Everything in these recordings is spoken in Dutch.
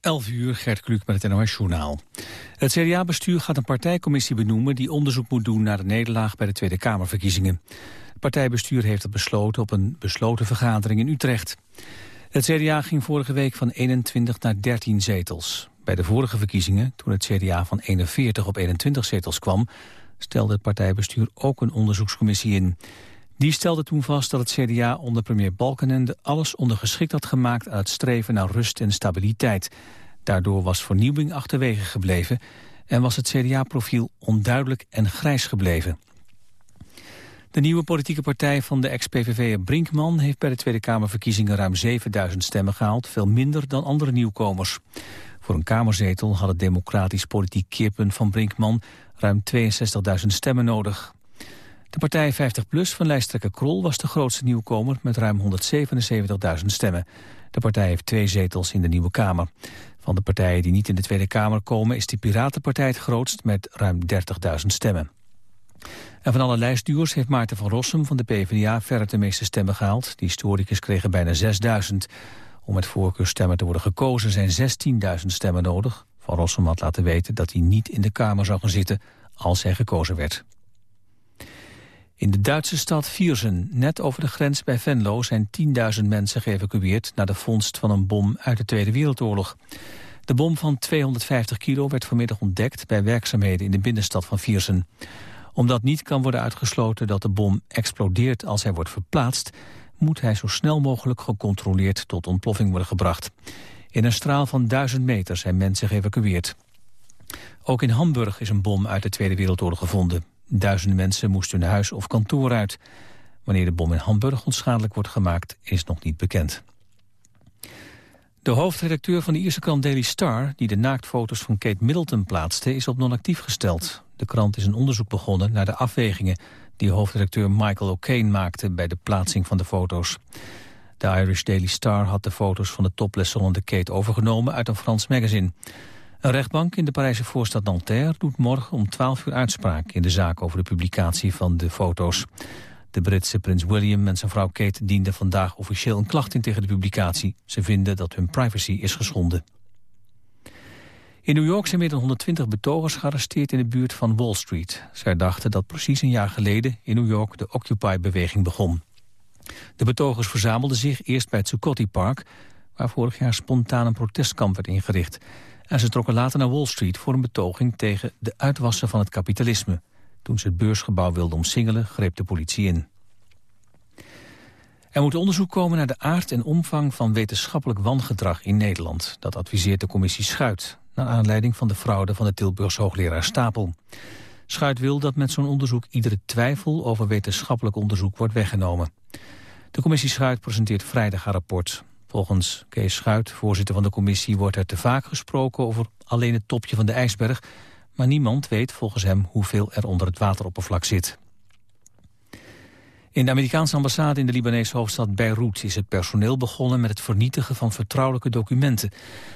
11 uur, Gert Kluk met het NOS Journaal. Het CDA-bestuur gaat een partijcommissie benoemen... die onderzoek moet doen naar de nederlaag bij de Tweede Kamerverkiezingen. Het partijbestuur heeft het besloten op een besloten vergadering in Utrecht. Het CDA ging vorige week van 21 naar 13 zetels. Bij de vorige verkiezingen, toen het CDA van 41 op 21 zetels kwam... stelde het partijbestuur ook een onderzoekscommissie in... Die stelde toen vast dat het CDA onder premier Balkenende alles ondergeschikt had gemaakt aan het streven naar rust en stabiliteit. Daardoor was vernieuwing achterwege gebleven en was het CDA-profiel onduidelijk en grijs gebleven. De nieuwe politieke partij van de ex-PVV'er Brinkman heeft bij de Tweede Kamerverkiezingen ruim 7000 stemmen gehaald, veel minder dan andere nieuwkomers. Voor een kamerzetel had het democratisch politiek keerpunt van Brinkman ruim 62.000 stemmen nodig. De partij 50PLUS van lijsttrekker Krol was de grootste nieuwkomer met ruim 177.000 stemmen. De partij heeft twee zetels in de Nieuwe Kamer. Van de partijen die niet in de Tweede Kamer komen is de Piratenpartij het grootst met ruim 30.000 stemmen. En van alle lijstduwers heeft Maarten van Rossum van de PvdA verder de meeste stemmen gehaald. Die historicus kregen bijna 6.000. Om met voorkeurstemmen te worden gekozen zijn 16.000 stemmen nodig. Van Rossum had laten weten dat hij niet in de Kamer zou gaan zitten als hij gekozen werd. In de Duitse stad Viersen, net over de grens bij Venlo... zijn 10.000 mensen geëvacueerd na de vondst van een bom uit de Tweede Wereldoorlog. De bom van 250 kilo werd vanmiddag ontdekt bij werkzaamheden in de binnenstad van Viersen. Omdat niet kan worden uitgesloten dat de bom explodeert als hij wordt verplaatst... moet hij zo snel mogelijk gecontroleerd tot ontploffing worden gebracht. In een straal van 1000 meter zijn mensen geëvacueerd. Ook in Hamburg is een bom uit de Tweede Wereldoorlog gevonden. Duizenden mensen moesten hun huis of kantoor uit. Wanneer de bom in Hamburg onschadelijk wordt gemaakt, is nog niet bekend. De hoofdredacteur van de Ierse krant Daily Star... die de naaktfoto's van Kate Middleton plaatste, is op non-actief gesteld. De krant is een onderzoek begonnen naar de afwegingen... die hoofdredacteur Michael O'Kane maakte bij de plaatsing van de foto's. De Irish Daily Star had de foto's van de topless Kate overgenomen uit een Frans magazine. Een rechtbank in de Parijse voorstad Nanterre doet morgen om 12 uur uitspraak in de zaak over de publicatie van de foto's. De Britse prins William en zijn vrouw Kate dienden vandaag officieel een klacht in tegen de publicatie. Ze vinden dat hun privacy is geschonden. In New York zijn meer dan 120 betogers gearresteerd in de buurt van Wall Street. Zij dachten dat precies een jaar geleden in New York de Occupy-beweging begon. De betogers verzamelden zich eerst bij het Zuccotti Park... waar vorig jaar spontaan een protestkamp werd ingericht. En ze trokken later naar Wall Street voor een betoging tegen de uitwassen van het kapitalisme. Toen ze het beursgebouw wilden omsingelen, greep de politie in. Er moet onderzoek komen naar de aard en omvang van wetenschappelijk wangedrag in Nederland. Dat adviseert de commissie Schuit, naar aanleiding van de fraude van de Tilburgse hoogleraar Stapel. Schuit wil dat met zo'n onderzoek iedere twijfel over wetenschappelijk onderzoek wordt weggenomen. De commissie Schuit presenteert vrijdag haar rapport. Volgens Kees Schuit, voorzitter van de commissie, wordt er te vaak gesproken over alleen het topje van de ijsberg. Maar niemand weet volgens hem hoeveel er onder het wateroppervlak zit. In de Amerikaanse ambassade in de Libanese hoofdstad Beirut is het personeel begonnen met het vernietigen van vertrouwelijke documenten.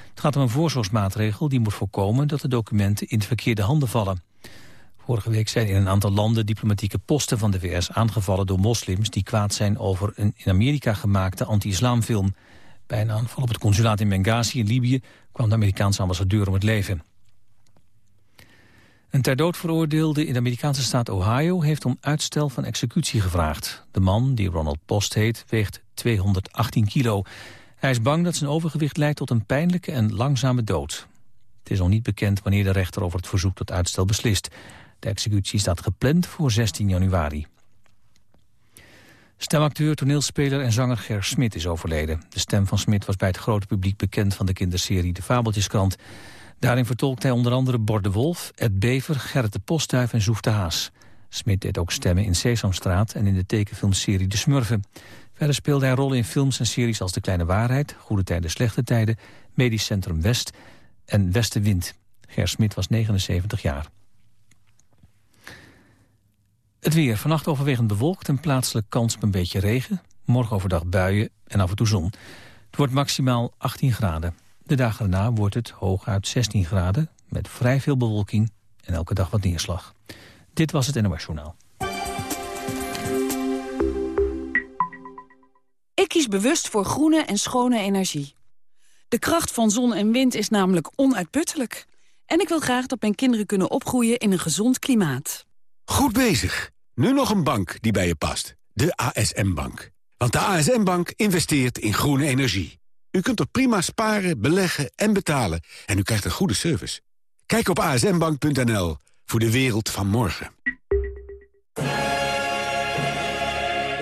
Het gaat om een voorzorgsmaatregel die moet voorkomen dat de documenten in de verkeerde handen vallen. Vorige week zijn in een aantal landen diplomatieke posten van de VS aangevallen door moslims die kwaad zijn over een in Amerika gemaakte anti-islamfilm. Bij een aanval op het consulaat in Benghazi in Libië kwam de Amerikaanse ambassadeur om het leven. Een ter dood veroordeelde in de Amerikaanse staat Ohio heeft om uitstel van executie gevraagd. De man, die Ronald Post heet, weegt 218 kilo. Hij is bang dat zijn overgewicht leidt tot een pijnlijke en langzame dood. Het is nog niet bekend wanneer de rechter over het verzoek tot uitstel beslist. De executie staat gepland voor 16 januari. Stemacteur, toneelspeler en zanger Ger Smit is overleden. De stem van Smit was bij het grote publiek bekend van de kinderserie De Fabeltjeskrant. Daarin vertolkt hij onder andere Bord de Wolf, Ed Bever, Gerrit de Postduif en Zoef de Haas. Smit deed ook stemmen in Sesamstraat en in de tekenfilmserie De Smurfen. Verder speelde hij rollen in films en series als De Kleine Waarheid, Goede Tijden, Slechte Tijden, Medisch Centrum West en Westenwind. Ger Smit was 79 jaar. Het weer. Vannacht overwegend bewolkt en plaatselijk kans op een beetje regen. Morgen overdag buien en af en toe zon. Het wordt maximaal 18 graden. De dagen daarna wordt het hooguit 16 graden... met vrij veel bewolking en elke dag wat neerslag. Dit was het NOS Journaal. Ik kies bewust voor groene en schone energie. De kracht van zon en wind is namelijk onuitputtelijk. En ik wil graag dat mijn kinderen kunnen opgroeien in een gezond klimaat. Goed bezig. Nu nog een bank die bij je past. De ASM-bank. Want de ASM-bank investeert in groene energie. U kunt er prima sparen, beleggen en betalen. En u krijgt een goede service. Kijk op asmbank.nl voor de wereld van morgen.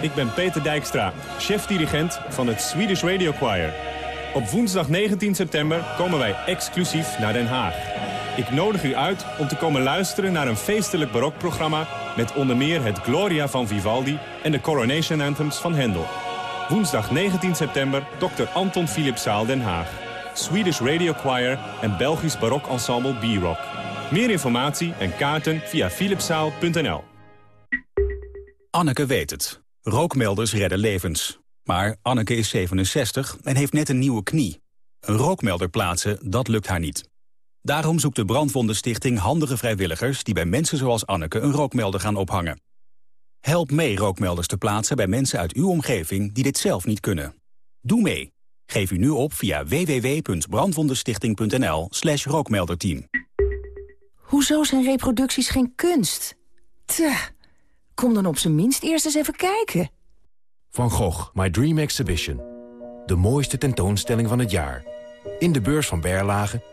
Ik ben Peter Dijkstra, chef-dirigent van het Swedish Radio Choir. Op woensdag 19 september komen wij exclusief naar Den Haag. Ik nodig u uit om te komen luisteren naar een feestelijk barokprogramma... met onder meer het Gloria van Vivaldi en de Coronation Anthems van Handel. Woensdag 19 september, Dr. Anton Philipszaal Den Haag. Swedish Radio Choir en Belgisch barokensemble B-Rock. Meer informatie en kaarten via philipszaal.nl. Anneke weet het. Rookmelders redden levens. Maar Anneke is 67 en heeft net een nieuwe knie. Een rookmelder plaatsen, dat lukt haar niet. Daarom zoekt de Brandwondenstichting handige vrijwilligers... die bij mensen zoals Anneke een rookmelder gaan ophangen. Help mee rookmelders te plaatsen bij mensen uit uw omgeving... die dit zelf niet kunnen. Doe mee. Geef u nu op via www.brandwondenstichting.nl slash rookmelderteam. Hoezo zijn reproducties geen kunst? Tja, kom dan op zijn minst eerst eens even kijken. Van Gogh, My Dream Exhibition. De mooiste tentoonstelling van het jaar. In de beurs van Berlage,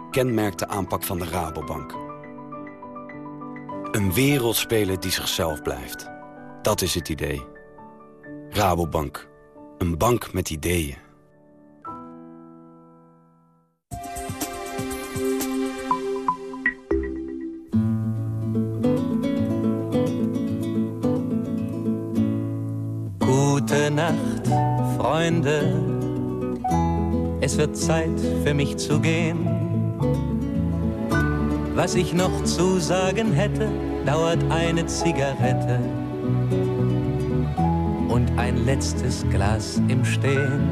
kenmerkt de aanpak van de Rabobank. Een wereldspeler die zichzelf blijft. Dat is het idee. Rabobank. Een bank met ideeën. Gute Nacht, Freunde. Es wird Zeit für mich zu gehen. Was ich noch zu sagen hätte, dauert eine Zigarette und ein letztes Glas im Stehen.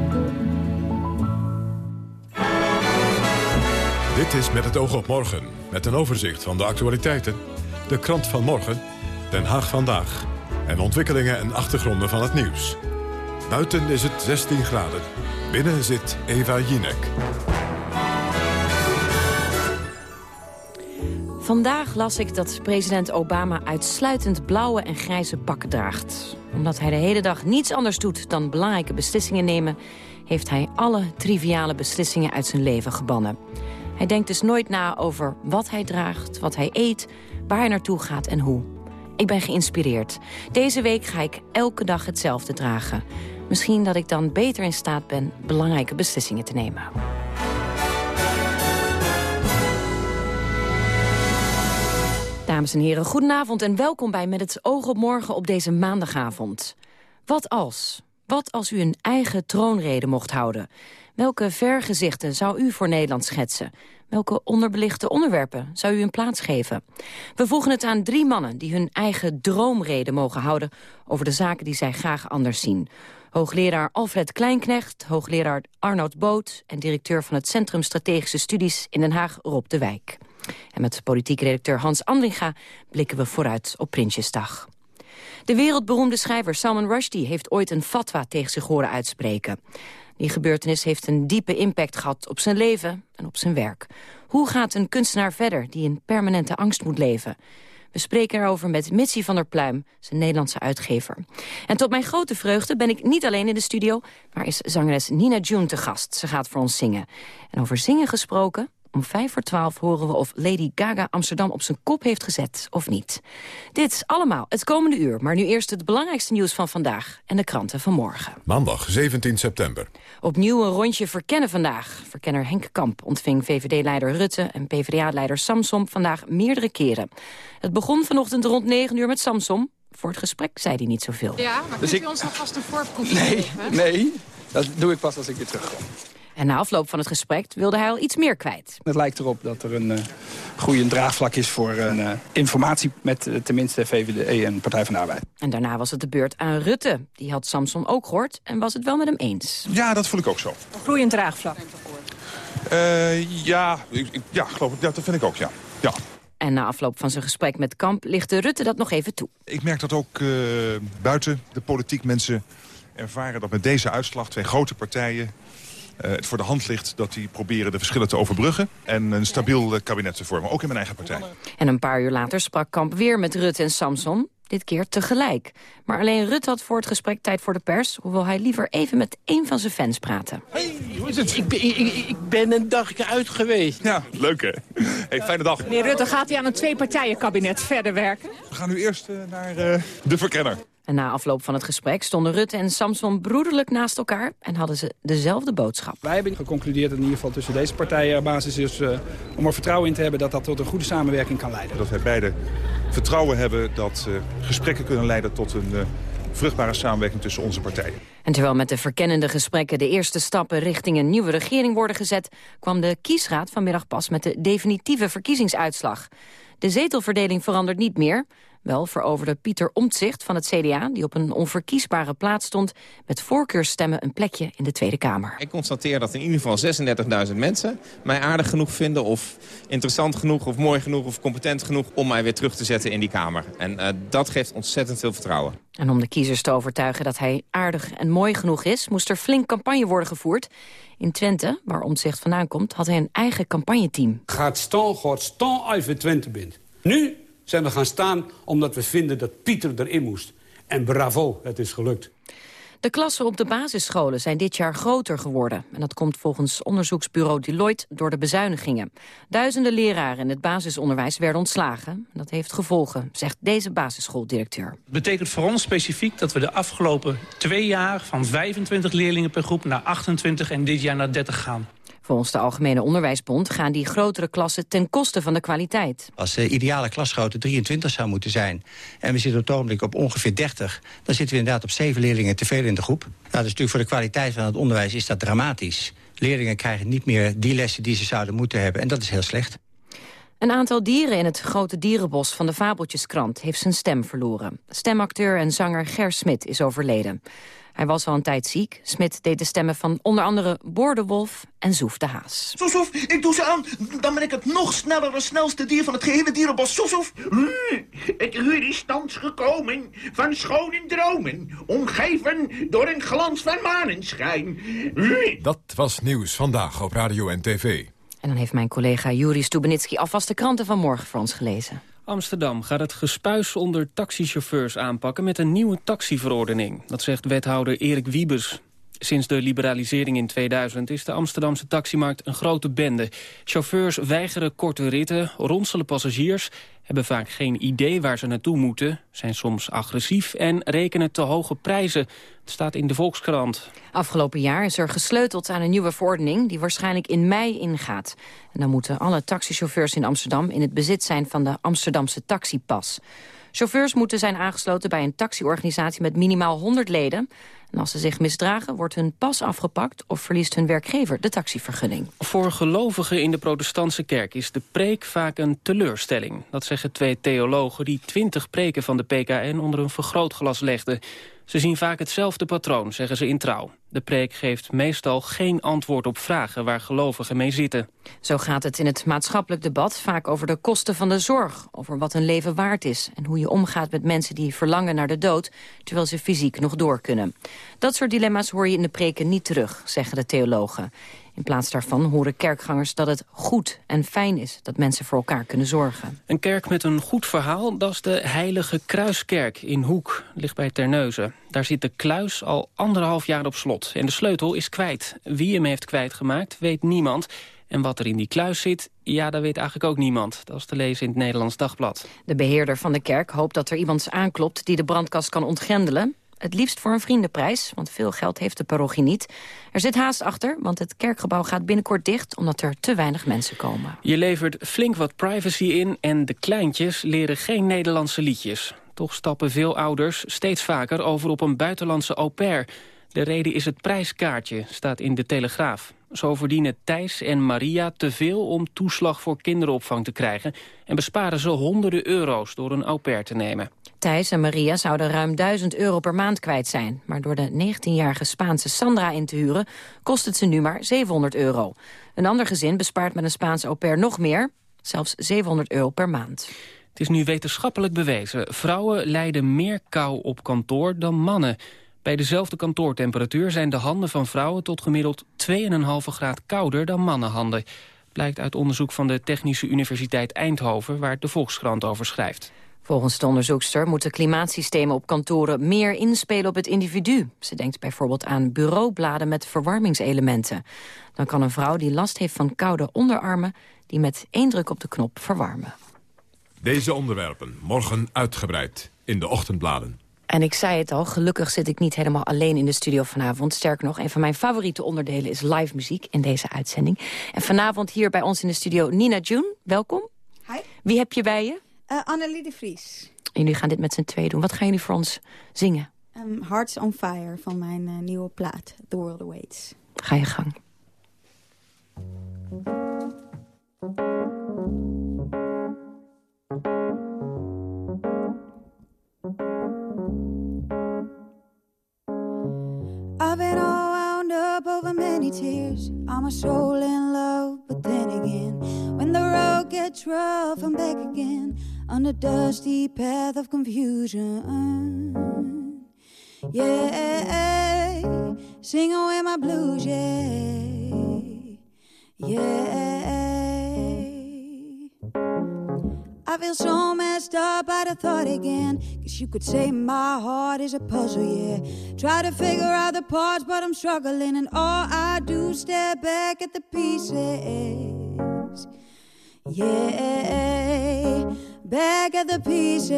Dit is Met het oog op morgen, met een overzicht van de actualiteiten, de krant van morgen, Den Haag vandaag en ontwikkelingen en achtergronden van het nieuws. Buiten is het 16 graden. Binnen zit Eva Jinek. Vandaag las ik dat president Obama uitsluitend blauwe en grijze pakken draagt. Omdat hij de hele dag niets anders doet dan belangrijke beslissingen nemen... heeft hij alle triviale beslissingen uit zijn leven gebannen. Hij denkt dus nooit na over wat hij draagt, wat hij eet... waar hij naartoe gaat en hoe. Ik ben geïnspireerd. Deze week ga ik elke dag hetzelfde dragen. Misschien dat ik dan beter in staat ben belangrijke beslissingen te nemen. Dames en heren, goedenavond en welkom bij Met het oog op morgen op deze maandagavond. Wat als? Wat als u een eigen troonrede mocht houden? Welke vergezichten zou u voor Nederland schetsen? Welke onderbelichte onderwerpen zou u een plaats geven? We vroegen het aan drie mannen die hun eigen droomrede mogen houden... over de zaken die zij graag anders zien. Hoogleraar Alfred Kleinknecht, hoogleraar Arnoud Boot... en directeur van het Centrum Strategische Studies in Den Haag, Rob de Wijk. En met politiek redacteur Hans Andringa blikken we vooruit op Prinsjesdag. De wereldberoemde schrijver Salman Rushdie heeft ooit een fatwa tegen zich horen uitspreken. Die gebeurtenis heeft een diepe impact gehad op zijn leven en op zijn werk. Hoe gaat een kunstenaar verder die in permanente angst moet leven? We spreken erover met Mitsi van der Pluim, zijn Nederlandse uitgever. En tot mijn grote vreugde ben ik niet alleen in de studio... maar is zangeres Nina June te gast. Ze gaat voor ons zingen. En over zingen gesproken, om vijf voor twaalf horen we of Lady Gaga Amsterdam op zijn kop heeft gezet of niet. Dit allemaal het komende uur, maar nu eerst het belangrijkste nieuws van vandaag en de kranten van morgen. Maandag 17 september. Opnieuw een rondje verkennen vandaag. Verkenner Henk Kamp ontving VVD-leider Rutte en PvdA-leider Samsom vandaag meerdere keren. Het begon vanochtend rond 9 uur met Samsom. Voor het gesprek zei hij niet zoveel. Ja, maar dus kunt u ons nog vast een voorproefje nee, geven? Nee, dat doe ik pas als ik weer terugkom. En na afloop van het gesprek wilde hij al iets meer kwijt. Het lijkt erop dat er een uh, goede draagvlak is voor een uh, informatie... met uh, tenminste VVD en Partij van de Arbeid. En daarna was het de beurt aan Rutte. Die had Samson ook gehoord en was het wel met hem eens. Ja, dat voel ik ook zo. Groeiend draagvlak. ja, ik, ja, geloof ik, dat vind ik ook, ja. ja. En na afloop van zijn gesprek met Kamp lichtte Rutte dat nog even toe. Ik merk dat ook buiten de politiek mensen ervaren dat met deze uitslag twee grote partijen het voor de hand ligt dat die proberen de verschillen te overbruggen... en een stabiel kabinet te vormen, ook in mijn eigen partij. En een paar uur later sprak Kamp weer met Rutte en Samson, dit keer tegelijk. Maar alleen Rutte had voor het gesprek tijd voor de pers... hoewel hij liever even met één van zijn fans praatte. Hey, hoe is het? Ik ben, ik, ik ben een dagje uit geweest. Ja, leuk hè. Hey, fijne dag. Meneer Rutte, gaat hij aan een twee-partijen-kabinet verder werken? We gaan nu eerst uh, naar uh, de verkenner. En na afloop van het gesprek stonden Rutte en Samson broederlijk naast elkaar... en hadden ze dezelfde boodschap. Wij hebben geconcludeerd dat in ieder geval tussen deze partijen er basis is... Uh, om er vertrouwen in te hebben dat dat tot een goede samenwerking kan leiden. Dat wij beide vertrouwen hebben dat uh, gesprekken kunnen leiden tot een uh, vruchtbare samenwerking tussen onze partijen. En terwijl met de verkennende gesprekken de eerste stappen richting een nieuwe regering worden gezet... kwam de kiesraad vanmiddag pas met de definitieve verkiezingsuitslag. De zetelverdeling verandert niet meer... Wel veroverde Pieter Omtzigt van het CDA, die op een onverkiesbare plaats stond... met voorkeurstemmen een plekje in de Tweede Kamer. Ik constateer dat in ieder geval 36.000 mensen mij aardig genoeg vinden... of interessant genoeg, of mooi genoeg, of competent genoeg... om mij weer terug te zetten in die Kamer. En uh, dat geeft ontzettend veel vertrouwen. En om de kiezers te overtuigen dat hij aardig en mooi genoeg is... moest er flink campagne worden gevoerd. In Twente, waar Omtzigt vandaan komt, had hij een eigen campagneteam. Gaat staan, gaat staan als je Twente bent. Nu zijn we gaan staan omdat we vinden dat Pieter erin moest. En bravo, het is gelukt. De klassen op de basisscholen zijn dit jaar groter geworden. En dat komt volgens onderzoeksbureau Deloitte door de bezuinigingen. Duizenden leraren in het basisonderwijs werden ontslagen. Dat heeft gevolgen, zegt deze basisschooldirecteur. Het betekent voor ons specifiek dat we de afgelopen twee jaar... van 25 leerlingen per groep naar 28 en dit jaar naar 30 gaan. Volgens de Algemene Onderwijsbond gaan die grotere klassen ten koste van de kwaliteit. Als de ideale klasgrootte 23 zou moeten zijn... en we zitten op het ogenblik op ongeveer 30... dan zitten we inderdaad op zeven leerlingen te veel in de groep. Nou, dus natuurlijk voor de kwaliteit van het onderwijs is dat dramatisch. Leerlingen krijgen niet meer die lessen die ze zouden moeten hebben... en dat is heel slecht. Een aantal dieren in het grote dierenbos van de Fabeltjeskrant heeft zijn stem verloren. Stemacteur en zanger Ger Smit is overleden. Hij was al een tijd ziek. Smit deed de stemmen van onder andere Boordewolf en Zoef de Haas. Soesoef, ik doe ze aan. Dan ben ik het nog snellere, snelste dier van het gehele dierenbos. Soesoef. Het uur is thans gekomen van schone dromen. Omgeven door een glans van manenschijn. Dat was nieuws vandaag op Radio en TV. En dan heeft mijn collega Juri Stubenitski alvast de kranten van morgen voor ons gelezen. Amsterdam gaat het gespuis onder taxichauffeurs aanpakken met een nieuwe taxiverordening. Dat zegt wethouder Erik Wiebes. Sinds de liberalisering in 2000 is de Amsterdamse taximarkt een grote bende. Chauffeurs weigeren korte ritten, ronselen passagiers... hebben vaak geen idee waar ze naartoe moeten... zijn soms agressief en rekenen te hoge prijzen. Het staat in de Volkskrant. Afgelopen jaar is er gesleuteld aan een nieuwe verordening... die waarschijnlijk in mei ingaat. En dan moeten alle taxichauffeurs in Amsterdam... in het bezit zijn van de Amsterdamse taxipas. Chauffeurs moeten zijn aangesloten bij een taxiorganisatie met minimaal 100 leden. En als ze zich misdragen, wordt hun pas afgepakt... of verliest hun werkgever de taxivergunning. Voor gelovigen in de protestantse kerk is de preek vaak een teleurstelling. Dat zeggen twee theologen die twintig preken van de PKN onder een vergrootglas legden. Ze zien vaak hetzelfde patroon, zeggen ze in trouw. De preek geeft meestal geen antwoord op vragen waar gelovigen mee zitten. Zo gaat het in het maatschappelijk debat vaak over de kosten van de zorg... over wat een leven waard is en hoe je omgaat met mensen die verlangen naar de dood... terwijl ze fysiek nog door kunnen. Dat soort dilemma's hoor je in de preken niet terug, zeggen de theologen. In plaats daarvan horen kerkgangers dat het goed en fijn is... dat mensen voor elkaar kunnen zorgen. Een kerk met een goed verhaal, dat is de Heilige Kruiskerk in Hoek. Ligt bij Terneuzen. Daar zit de kluis al anderhalf jaar op slot. En de sleutel is kwijt. Wie hem heeft kwijtgemaakt, weet niemand... En wat er in die kluis zit, ja, dat weet eigenlijk ook niemand. Dat is te lezen in het Nederlands Dagblad. De beheerder van de kerk hoopt dat er iemand aanklopt... die de brandkast kan ontgrendelen. Het liefst voor een vriendenprijs, want veel geld heeft de parochie niet. Er zit haast achter, want het kerkgebouw gaat binnenkort dicht... omdat er te weinig mensen komen. Je levert flink wat privacy in en de kleintjes leren geen Nederlandse liedjes. Toch stappen veel ouders steeds vaker over op een buitenlandse au pair... De reden is het prijskaartje, staat in de Telegraaf. Zo verdienen Thijs en Maria te veel om toeslag voor kinderopvang te krijgen... en besparen ze honderden euro's door een au pair te nemen. Thijs en Maria zouden ruim 1000 euro per maand kwijt zijn. Maar door de 19-jarige Spaanse Sandra in te huren... kost het ze nu maar 700 euro. Een ander gezin bespaart met een Spaanse au pair nog meer. Zelfs 700 euro per maand. Het is nu wetenschappelijk bewezen. Vrouwen lijden meer kou op kantoor dan mannen. Bij dezelfde kantoortemperatuur zijn de handen van vrouwen... tot gemiddeld 2,5 graad kouder dan mannenhanden. Blijkt uit onderzoek van de Technische Universiteit Eindhoven... waar de Volkskrant over schrijft. Volgens de onderzoekster moeten klimaatsystemen op kantoren meer inspelen op het individu. Ze denkt bijvoorbeeld aan bureaubladen met verwarmingselementen. Dan kan een vrouw die last heeft van koude onderarmen... die met één druk op de knop verwarmen. Deze onderwerpen morgen uitgebreid in de ochtendbladen. En ik zei het al, gelukkig zit ik niet helemaal alleen in de studio vanavond. Sterker nog, een van mijn favoriete onderdelen is live muziek in deze uitzending. En vanavond hier bij ons in de studio Nina June, welkom. Hi. Wie heb je bij je? Uh, Annelie de Vries. En jullie gaan dit met z'n twee doen. Wat gaan jullie voor ons zingen? Um, Hearts on Fire van mijn uh, nieuwe plaat, The World Awaits. Ga je gang. I've been all wound up over many tears. I'm a soul in love, but then again, when the road gets rough, I'm back again on the dusty path of confusion. Yeah, sing away my blues, yeah, yeah. I feel so messed up by the thought again. Cause you could say my heart is a puzzle, yeah. Try to figure out the parts, but I'm struggling. And all I do is stare back at the pieces. Yeah, back at the pieces.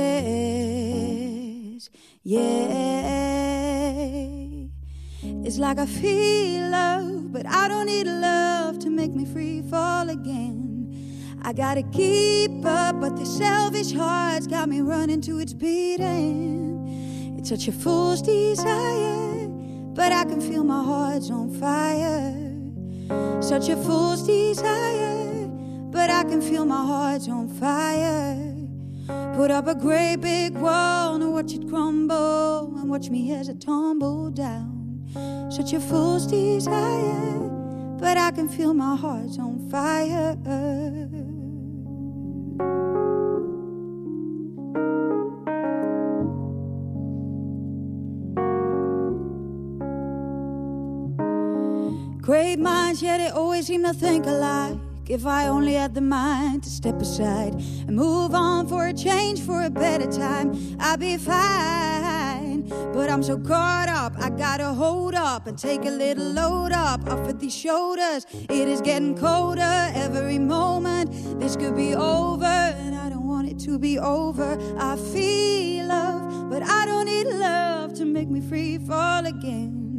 Yeah. It's like I feel love, but I don't need love to make me free fall again. I gotta keep up, but the selfish heart's got me running to its beating. It's such a fool's desire, but I can feel my heart's on fire. Such a fool's desire, but I can feel my heart's on fire. Put up a great big wall and watch it crumble, and watch me as I tumble down. Such a fool's desire, but I can feel my heart's on fire. Great minds, yeah, they always seem to think alike. If I only had the mind to step aside and move on for a change, for a better time, I'd be fine. But I'm so caught up, I gotta hold up and take a little load up off of these shoulders. It is getting colder every moment. This could be over, and I don't want it to be over. I feel love, but I don't need love to make me free fall again.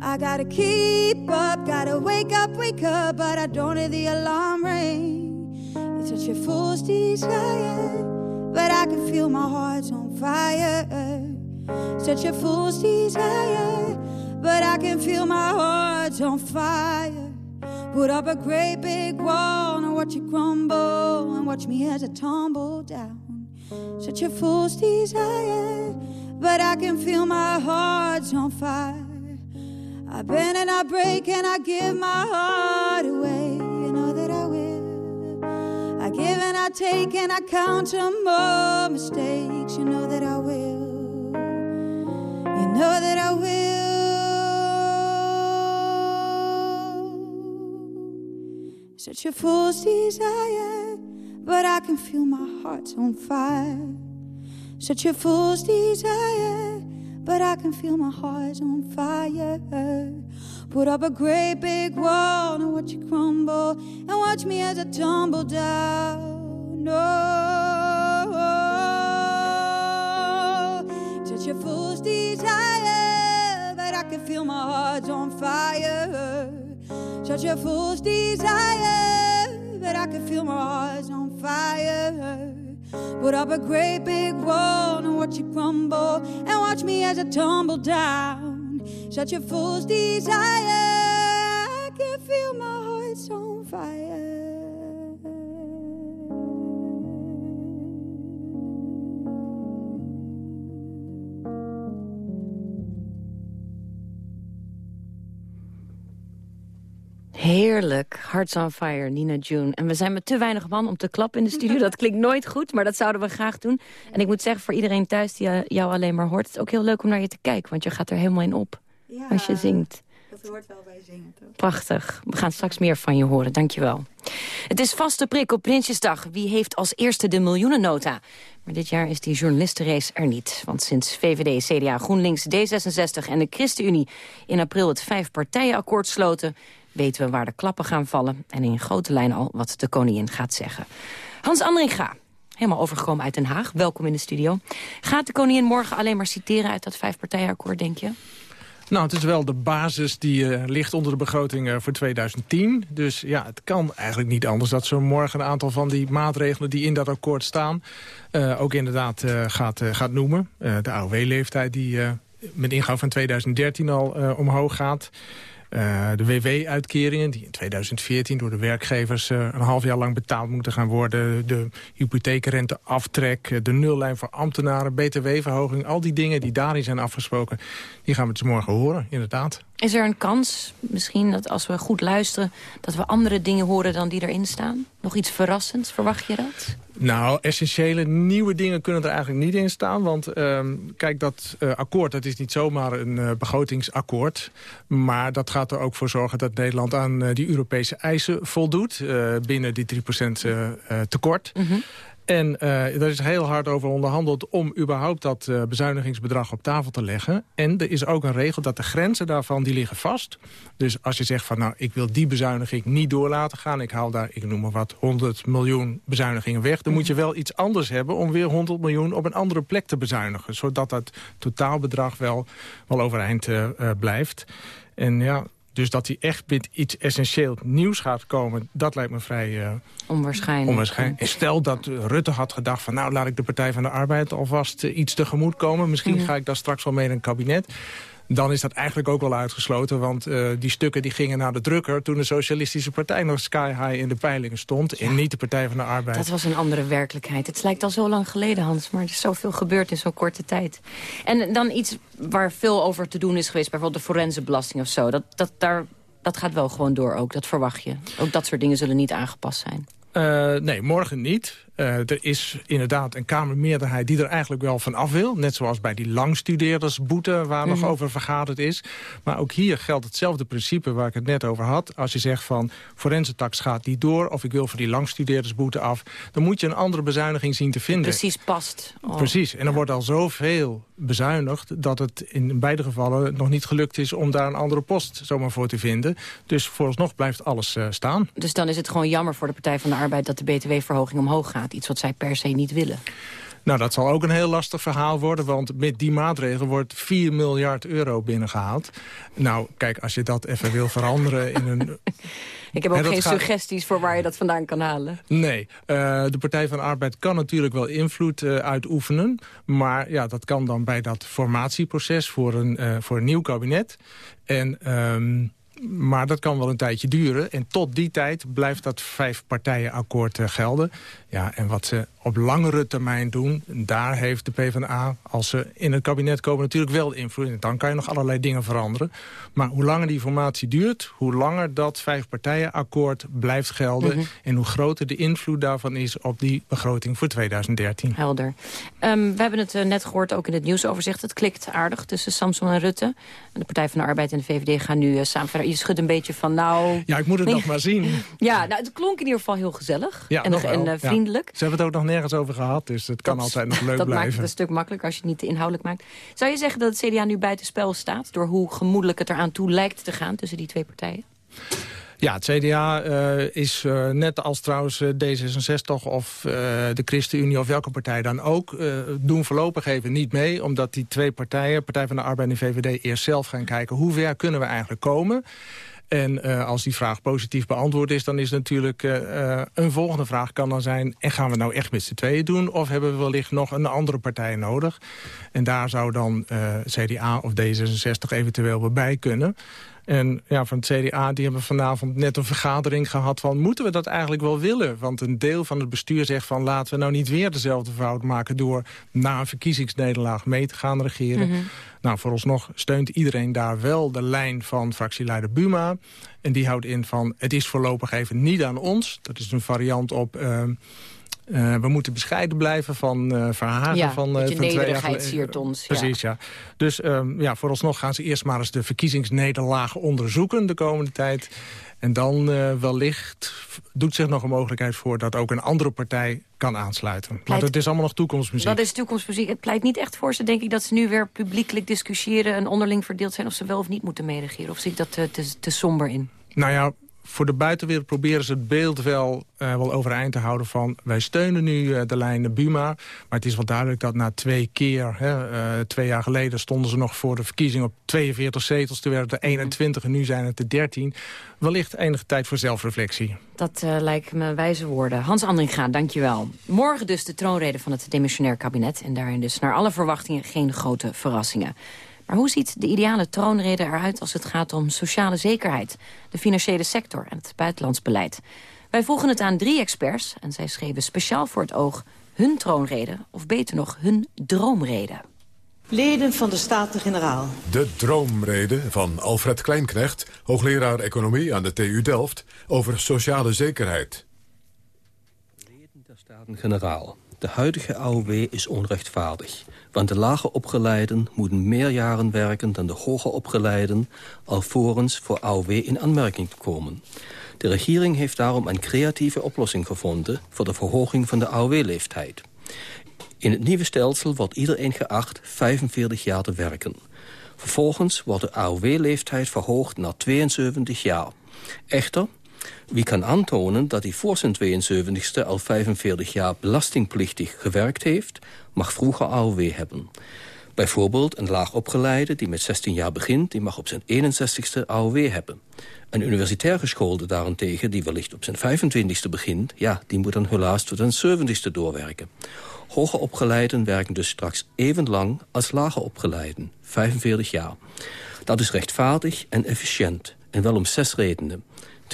I gotta keep up, gotta wake up, wake up, but I don't hear the alarm ring. It's such a fool's desire, but I can feel my heart's on fire. Such a fool's desire, but I can feel my heart's on fire. Put up a great big wall and watch it crumble, and watch me as I tumble down. Such a fool's desire, but I can feel my heart's on fire. I bend and I break and I give my heart away. You know that I will. I give and I take and I count some more mistakes. You know that I will. You know that I will. Such a fool's desire, but I can feel my heart's on fire. Such a fool's desire but I can feel my heart's on fire. Put up a great big wall and watch it crumble, and watch me as I tumble down. No, such a fool's desire, but I can feel my heart's on fire. Such a fool's desire, but I can feel my heart's on fire. Put up a great big wall and watch it crumble and watch me as I tumble down. Such a fool's desire, I can feel my heart's on fire. Heerlijk. Hearts on Fire, Nina June. En we zijn met te weinig man om te klappen in de studio. Dat klinkt nooit goed, maar dat zouden we graag doen. En ik moet zeggen, voor iedereen thuis die jou alleen maar hoort... het is ook heel leuk om naar je te kijken, want je gaat er helemaal in op. Ja, als je zingt. Dat hoort wel bij zingen, toch? Prachtig. We gaan straks meer van je horen, dankjewel. Het is vaste prik op Prinsjesdag. Wie heeft als eerste de miljoenennota? Maar dit jaar is die journalistenrace er niet. Want sinds VVD, CDA, GroenLinks, D66 en de ChristenUnie... in april het vijfpartijenakkoord sloten weten we waar de klappen gaan vallen... en in grote lijnen al wat de koningin gaat zeggen. Hans Andringa, helemaal overgekomen uit Den Haag. Welkom in de studio. Gaat de koningin morgen alleen maar citeren uit dat vijfpartijenakkoord, denk je? Nou, het is wel de basis die uh, ligt onder de begroting uh, voor 2010. Dus ja, het kan eigenlijk niet anders dat zo morgen een aantal van die maatregelen die in dat akkoord staan... Uh, ook inderdaad gaat, gaat noemen. de AOW-leeftijd die met ingang van 2013 al omhoog gaat... Uh, de WW-uitkeringen, die in 2014 door de werkgevers uh, een half jaar lang betaald moeten gaan worden. De hypotheekrenteaftrek, eh, de nullijn voor ambtenaren, btw-verhoging. Al die dingen die daarin zijn afgesproken, die gaan we dus morgen horen, inderdaad. Is er een kans, misschien, dat als we goed luisteren... dat we andere dingen horen dan die erin staan? Nog iets verrassends, verwacht je dat? Nou, essentiële nieuwe dingen kunnen er eigenlijk niet in staan. Want uh, kijk, dat uh, akkoord, dat is niet zomaar een uh, begrotingsakkoord. Maar dat gaat er ook voor zorgen dat Nederland aan uh, die Europese eisen voldoet. binnen die 3% tekort. Mm -hmm. En uh, daar is heel hard over onderhandeld om überhaupt dat uh, bezuinigingsbedrag op tafel te leggen. En er is ook een regel dat de grenzen daarvan die liggen vast. Dus als je zegt van nou ik wil die bezuiniging niet door laten gaan. Ik haal daar, ik noem maar wat, 100 miljoen bezuinigingen weg. Dan moet je wel iets anders hebben om weer 100 miljoen op een andere plek te bezuinigen. Zodat dat totaalbedrag wel, wel overeind uh, blijft. En ja, dus dat hij echt met iets essentieel nieuws gaat komen... dat lijkt me vrij uh, onwaarschijnlijk. onwaarschijnlijk. En stel dat Rutte had gedacht van... nou, laat ik de Partij van de Arbeid alvast uh, iets tegemoet komen. Misschien ga ik daar straks wel mee in een kabinet dan is dat eigenlijk ook wel uitgesloten. Want uh, die stukken die gingen naar de drukker... toen de Socialistische Partij nog sky high in de peilingen stond... Ja. en niet de Partij van de Arbeid. Dat was een andere werkelijkheid. Het lijkt al zo lang geleden, Hans. Maar er is zoveel gebeurd in zo'n korte tijd. En dan iets waar veel over te doen is geweest... bijvoorbeeld de forensenbelasting of zo. Dat, dat, daar, dat gaat wel gewoon door ook, dat verwacht je. Ook dat soort dingen zullen niet aangepast zijn. Uh, nee, morgen niet. Uh, er is inderdaad een Kamermeerderheid die er eigenlijk wel van af wil. Net zoals bij die langstudeerdersboete waar mm -hmm. nog over vergaderd is. Maar ook hier geldt hetzelfde principe waar ik het net over had. Als je zegt van forensentax gaat niet door... of ik wil voor die langstudeerdersboete af... dan moet je een andere bezuiniging zien te vinden. Precies past. Oh. Precies. En er ja. wordt al zoveel bezuinigd... dat het in beide gevallen nog niet gelukt is om daar een andere post zomaar voor te vinden. Dus vooralsnog blijft alles uh, staan. Dus dan is het gewoon jammer voor de Partij van de Arbeid... dat de btw-verhoging omhoog gaat. Iets wat zij per se niet willen. Nou, dat zal ook een heel lastig verhaal worden... want met die maatregel wordt 4 miljard euro binnengehaald. Nou, kijk, als je dat even wil veranderen in een... Ik heb ook geen gaat... suggesties voor waar je dat vandaan kan halen. Nee, uh, de Partij van de Arbeid kan natuurlijk wel invloed uh, uitoefenen. Maar ja, dat kan dan bij dat formatieproces voor een, uh, voor een nieuw kabinet. En... Um, maar dat kan wel een tijdje duren. En tot die tijd blijft dat vijfpartijenakkoord uh, gelden. Ja, en wat ze op langere termijn doen, daar heeft de PvdA... als ze in het kabinet komen natuurlijk wel invloed. En dan kan je nog allerlei dingen veranderen. Maar hoe langer die formatie duurt... hoe langer dat vijfpartijenakkoord blijft gelden... Mm -hmm. en hoe groter de invloed daarvan is op die begroting voor 2013. Helder. Um, we hebben het uh, net gehoord ook in het nieuwsoverzicht. Het klikt aardig tussen Samson en Rutte. De Partij van de Arbeid en de VVD gaan nu uh, samen verder. Je schudt een beetje van nou... Ja, ik moet het nog maar zien. Ja, nou, het klonk in ieder geval heel gezellig. Ja, en, en uh, vriendelijk. Ja. Ze hebben het ook nog nergens over gehad, dus het kan dat, altijd nog leuk dat blijven. Dat maakt het een stuk makkelijker als je het niet te inhoudelijk maakt. Zou je zeggen dat het CDA nu buitenspel staat... door hoe gemoedelijk het eraan toe lijkt te gaan tussen die twee partijen? Ja, het CDA uh, is uh, net als trouwens uh, D66 of de ChristenUnie of welke partij dan ook... doen voorlopig even niet mee, omdat die twee partijen... Partij van de Arbeid en VVD eerst zelf gaan kijken... hoe ver kunnen we eigenlijk komen... En uh, als die vraag positief beantwoord is, dan is natuurlijk uh, een volgende vraag kan dan zijn... en gaan we nou echt met z'n tweeën doen of hebben we wellicht nog een andere partij nodig? En daar zou dan CDA of D66 eventueel bij kunnen. En ja, van het CDA die hebben vanavond net een vergadering gehad van... moeten we dat eigenlijk wel willen? Want een deel van het bestuur zegt van... laten we nou niet weer dezelfde fout maken... door na een verkiezingsnederlaag mee te gaan regeren. Mm -hmm. Nou, vooralsnog steunt iedereen daar wel de lijn van fractieleider Buma. En die houdt in van het is voorlopig even niet aan ons. Dat is een variant op... Uh, uh, we moeten bescheiden blijven van uh, Verhagen. Ja, van, uh, van jaar siert ons. Precies, ja. ja. Dus um, ja, vooralsnog gaan ze eerst maar eens de verkiezingsnederlagen onderzoeken de komende tijd. En dan wellicht doet zich nog een mogelijkheid voor... dat ook een andere partij kan aansluiten. Want het is allemaal nog toekomstmuziek. Dat is toekomstmuziek. Het pleit niet echt voor ze, denk ik... dat ze nu weer publiekelijk discussiëren en onderling verdeeld zijn... of ze wel of niet moeten meeregeren. Of zie ik dat te, te, te somber in? Nou ja, voor de buitenwereld proberen ze het beeld wel, uh, wel overeind te houden van... wij steunen nu uh, de lijn Buma, maar het is wel duidelijk dat na twee keer... Hè, uh, twee jaar geleden stonden ze nog voor de verkiezing op 42 zetels... toen werden het er 21 en nu zijn het er 13. Wellicht enige tijd voor zelfreflectie. Dat lijkt me wijze woorden. Hans Andringa, dankjewel. Morgen dus de troonrede van het demissionair kabinet... en daarin dus naar alle verwachtingen geen grote verrassingen. Maar hoe ziet de ideale troonrede eruit als het gaat om sociale zekerheid, de financiële sector en het buitenlands beleid? Wij vroegen het aan drie experts en zij schreven speciaal voor het oog hun troonrede, of beter nog hun droomrede. Leden van de Staten-Generaal. De droomrede van Alfred Kleinknecht, hoogleraar economie aan de TU Delft, over sociale zekerheid. Leden der Staten-Generaal. De huidige AOW is onrechtvaardig. Want de lager opgeleiden moeten meer jaren werken dan de hoger opgeleiden... alvorens voor AOW in aanmerking te komen. De regering heeft daarom een creatieve oplossing gevonden... voor de verhoging van de AOW-leeftijd. In het nieuwe stelsel wordt iedereen geacht 45 jaar te werken. Vervolgens wordt de AOW-leeftijd verhoogd naar 72 jaar. Echter, wie kan aantonen dat hij voor zijn 72ste al 45 jaar belastingplichtig gewerkt heeft, mag vroeger AOW hebben. Bijvoorbeeld een laagopgeleide die met 16 jaar begint... die mag op zijn 61ste AOW hebben. Een universitair geschoolde daarentegen die wellicht op zijn 25ste begint... ja, die moet dan helaas tot zijn 70ste doorwerken. Hoger opgeleiden werken dus straks even lang als lager opgeleiden. 45 jaar. Dat is rechtvaardig en efficiënt. En wel om zes redenen.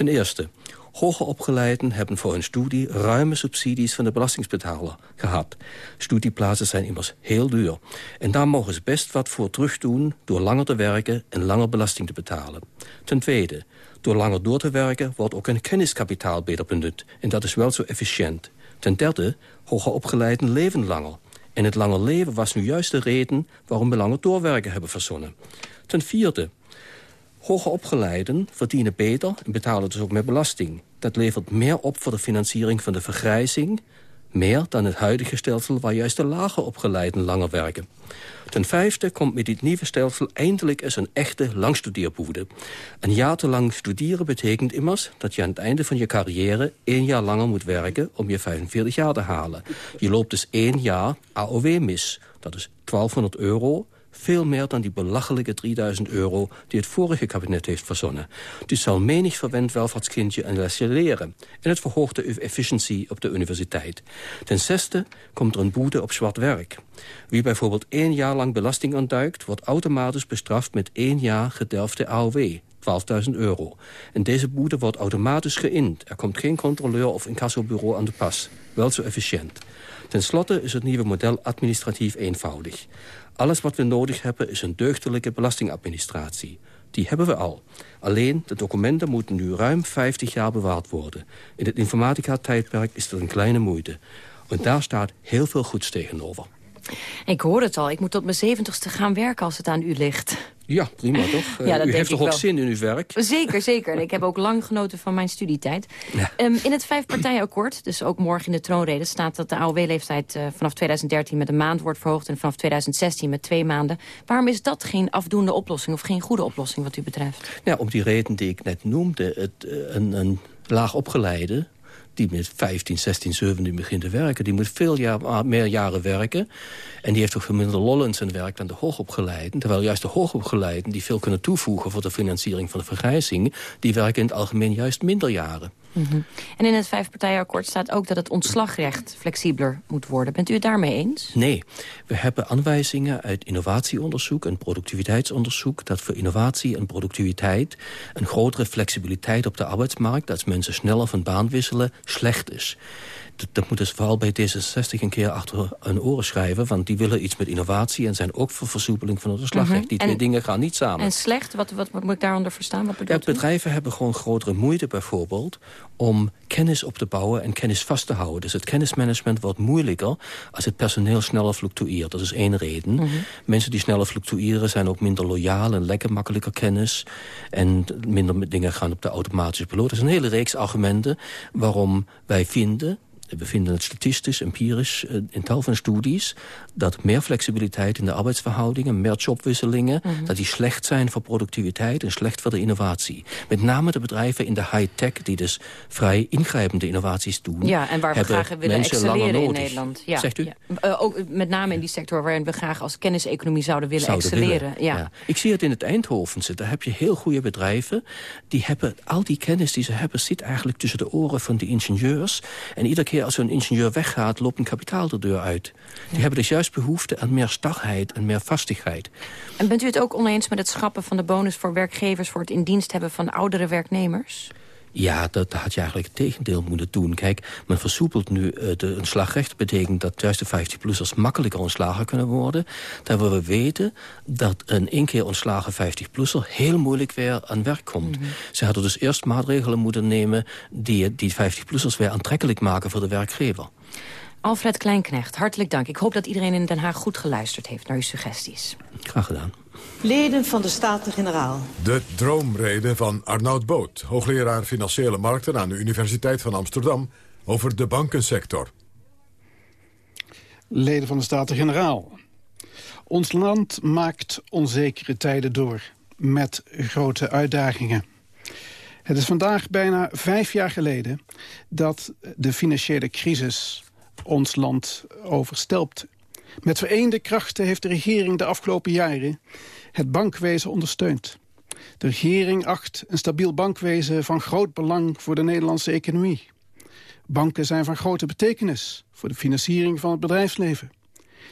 Ten eerste, Hoger opgeleiden hebben voor hun studie ruime subsidies van de belastingsbetaler gehad. Studieplaatsen zijn immers heel duur. En daar mogen ze best wat voor terugdoen door langer te werken en langer belasting te betalen. Ten tweede, door langer door te werken wordt ook een kenniskapitaal beter benut. En dat is wel zo efficiënt. Ten derde, hoger opgeleiden leven langer. En het langer leven was nu juist de reden waarom we langer doorwerken hebben verzonnen. Ten vierde, Hoger opgeleiden verdienen beter en betalen dus ook meer belasting. Dat levert meer op voor de financiering van de vergrijzing... meer dan het huidige stelsel waar juist de lager opgeleiden langer werken. Ten vijfde komt met dit nieuwe stelsel eindelijk eens een echte langstudeerboede. Een jaar te lang studeren betekent immers dat je aan het einde van je carrière... één jaar langer moet werken om je 45 jaar te halen. Je loopt dus één jaar AOW mis. Dat is 1200 euro veel meer dan die belachelijke 3000 euro die het vorige kabinet heeft verzonnen. Dus zal menig verwend welvaartskindje een lesje leren. En het verhoogt de efficiëntie op de universiteit. Ten zesde komt er een boete op zwart werk. Wie bijvoorbeeld één jaar lang belasting ontduikt... wordt automatisch bestraft met één jaar gedelfde AOW. 12.000 euro. En deze boete wordt automatisch geïnd. Er komt geen controleur of incassobureau aan de pas. Wel zo efficiënt. Ten slotte is het nieuwe model administratief eenvoudig. Alles wat we nodig hebben is een deugdelijke belastingadministratie. Die hebben we al. Alleen, de documenten moeten nu ruim 50 jaar bewaard worden. In het informatica-tijdperk is dat een kleine moeite. En daar staat heel veel goeds tegenover. Ik hoor het al. Ik moet tot mijn zeventigste gaan werken als het aan u ligt. Ja, prima toch? Ja, dat u heeft toch ook wel. zin in uw werk? Zeker, zeker. En ik heb ook lang genoten van mijn studietijd. Ja. Um, in het vijfpartijenakkoord, dus ook morgen in de troonrede... staat dat de AOW-leeftijd uh, vanaf 2013 met een maand wordt verhoogd... en vanaf 2016 met twee maanden. Waarom is dat geen afdoende oplossing of geen goede oplossing wat u betreft? Ja, om die reden die ik net noemde. Het, uh, een, een laag opgeleide die met 15, 16, 17 begint te werken. Die moet veel jaar, meer jaren werken. En die heeft ook veel minder lol in zijn werk dan de hoogopgeleiden. Terwijl juist de hoogopgeleiden die veel kunnen toevoegen... voor de financiering van de vergrijzing... die werken in het algemeen juist minder jaren. Mhm. En in het vijfpartijenakkoord staat ook dat het ontslagrecht flexibeler moet worden. Bent u het daarmee eens? Nee. We hebben aanwijzingen uit innovatieonderzoek en productiviteitsonderzoek... dat voor innovatie en productiviteit een grotere flexibiliteit op de arbeidsmarkt... als mensen sneller van baan wisselen, slecht is dat moeten ze vooral bij D66 een keer achter hun oren schrijven. Want die willen iets met innovatie en zijn ook voor versoepeling van het slagrecht. Mhm. Die twee dingen gaan niet samen. En slecht, wat, wat, moet ik daaronder verstaan? Wat ja, bedrijven hebben gewoon grotere moeite bijvoorbeeld... om kennis op te bouwen en kennis vast te houden. Dus het kennismanagement wordt moeilijker als het personeel sneller fluctueert. Dat is één reden. Mhm. Mensen die sneller fluctueren zijn ook minder loyaal en lekker makkelijker kennis. En minder dingen gaan op de automatische piloot. Er is een hele reeks argumenten waarom wij vinden we vinden het statistisch, empirisch, eh, in tal van studies... dat meer flexibiliteit in de arbeidsverhoudingen, meer jobwisselingen... Mhm. dat die slecht zijn voor productiviteit en slecht voor de innovatie. Met name de bedrijven in de high-tech... die dus vrij ingrijpende innovaties doen... Ja, en waar we graag willen excelleren in Nederland. Ja, Zegt u? Ja. Uh, ook met name in die sector waarin we graag als kenniseconomie zouden willen excelleren. Ja. Ik zie het in het Eindhovense. Daar heb je heel goede bedrijven. Die hebben al die kennis die ze hebben... zit eigenlijk tussen de oren van de ingenieurs. En iedere keer als zo'n ingenieur weggaat, loopt een kapitaal de deur uit. Die hebben dus juist behoefte aan meer stagheid en meer vastigheid. En bent u het ook oneens met het schrappen van de bonus voor werkgevers... voor het in dienst hebben van oudere werknemers? Ja, dat, had je eigenlijk het tegendeel moeten doen. Kijk, men versoepelt nu uh, de ontslagrecht. betekent dat juist de 50-plussers makkelijker ontslagen kunnen worden. Terwijl we weten dat een één keer ontslagen 50-plusser... heel moeilijk weer aan werk komt. Mhm. Ze hadden dus eerst maatregelen moeten nemen... die die 50-plussers weer aantrekkelijk maken voor de werkgever. Alfred Kleinknecht, hartelijk dank. Ik hoop dat iedereen in Den Haag goed geluisterd heeft naar uw suggesties. Graag gedaan. Leden van de Staten-Generaal. De droomrede van Arnoud Boot, hoogleraar Financiële Markten... aan de Universiteit van Amsterdam, over de bankensector. Leden van de Staten-Generaal. Ons land maakt onzekere tijden door, met grote uitdagingen. Het is vandaag bijna vijf jaar geleden dat de financiële crisis ons land overstelpt. Met vereende krachten heeft de regering de afgelopen jaren het bankwezen ondersteund. De regering acht een stabiel bankwezen van groot belang voor de Nederlandse economie. Banken zijn van grote betekenis voor de financiering van het bedrijfsleven.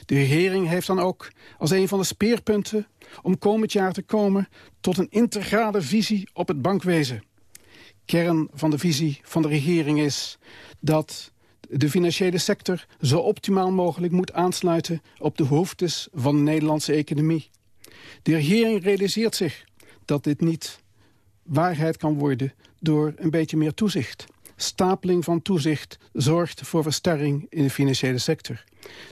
De regering heeft dan ook als een van de speerpunten om komend jaar te komen tot een integrale visie op het bankwezen. Kern van de visie van de regering is dat de financiële sector zo optimaal mogelijk moet aansluiten op de behoeftes van de Nederlandse economie. De regering realiseert zich dat dit niet waarheid kan worden door een beetje meer toezicht. Stapeling van toezicht zorgt voor verstarring in de financiële sector.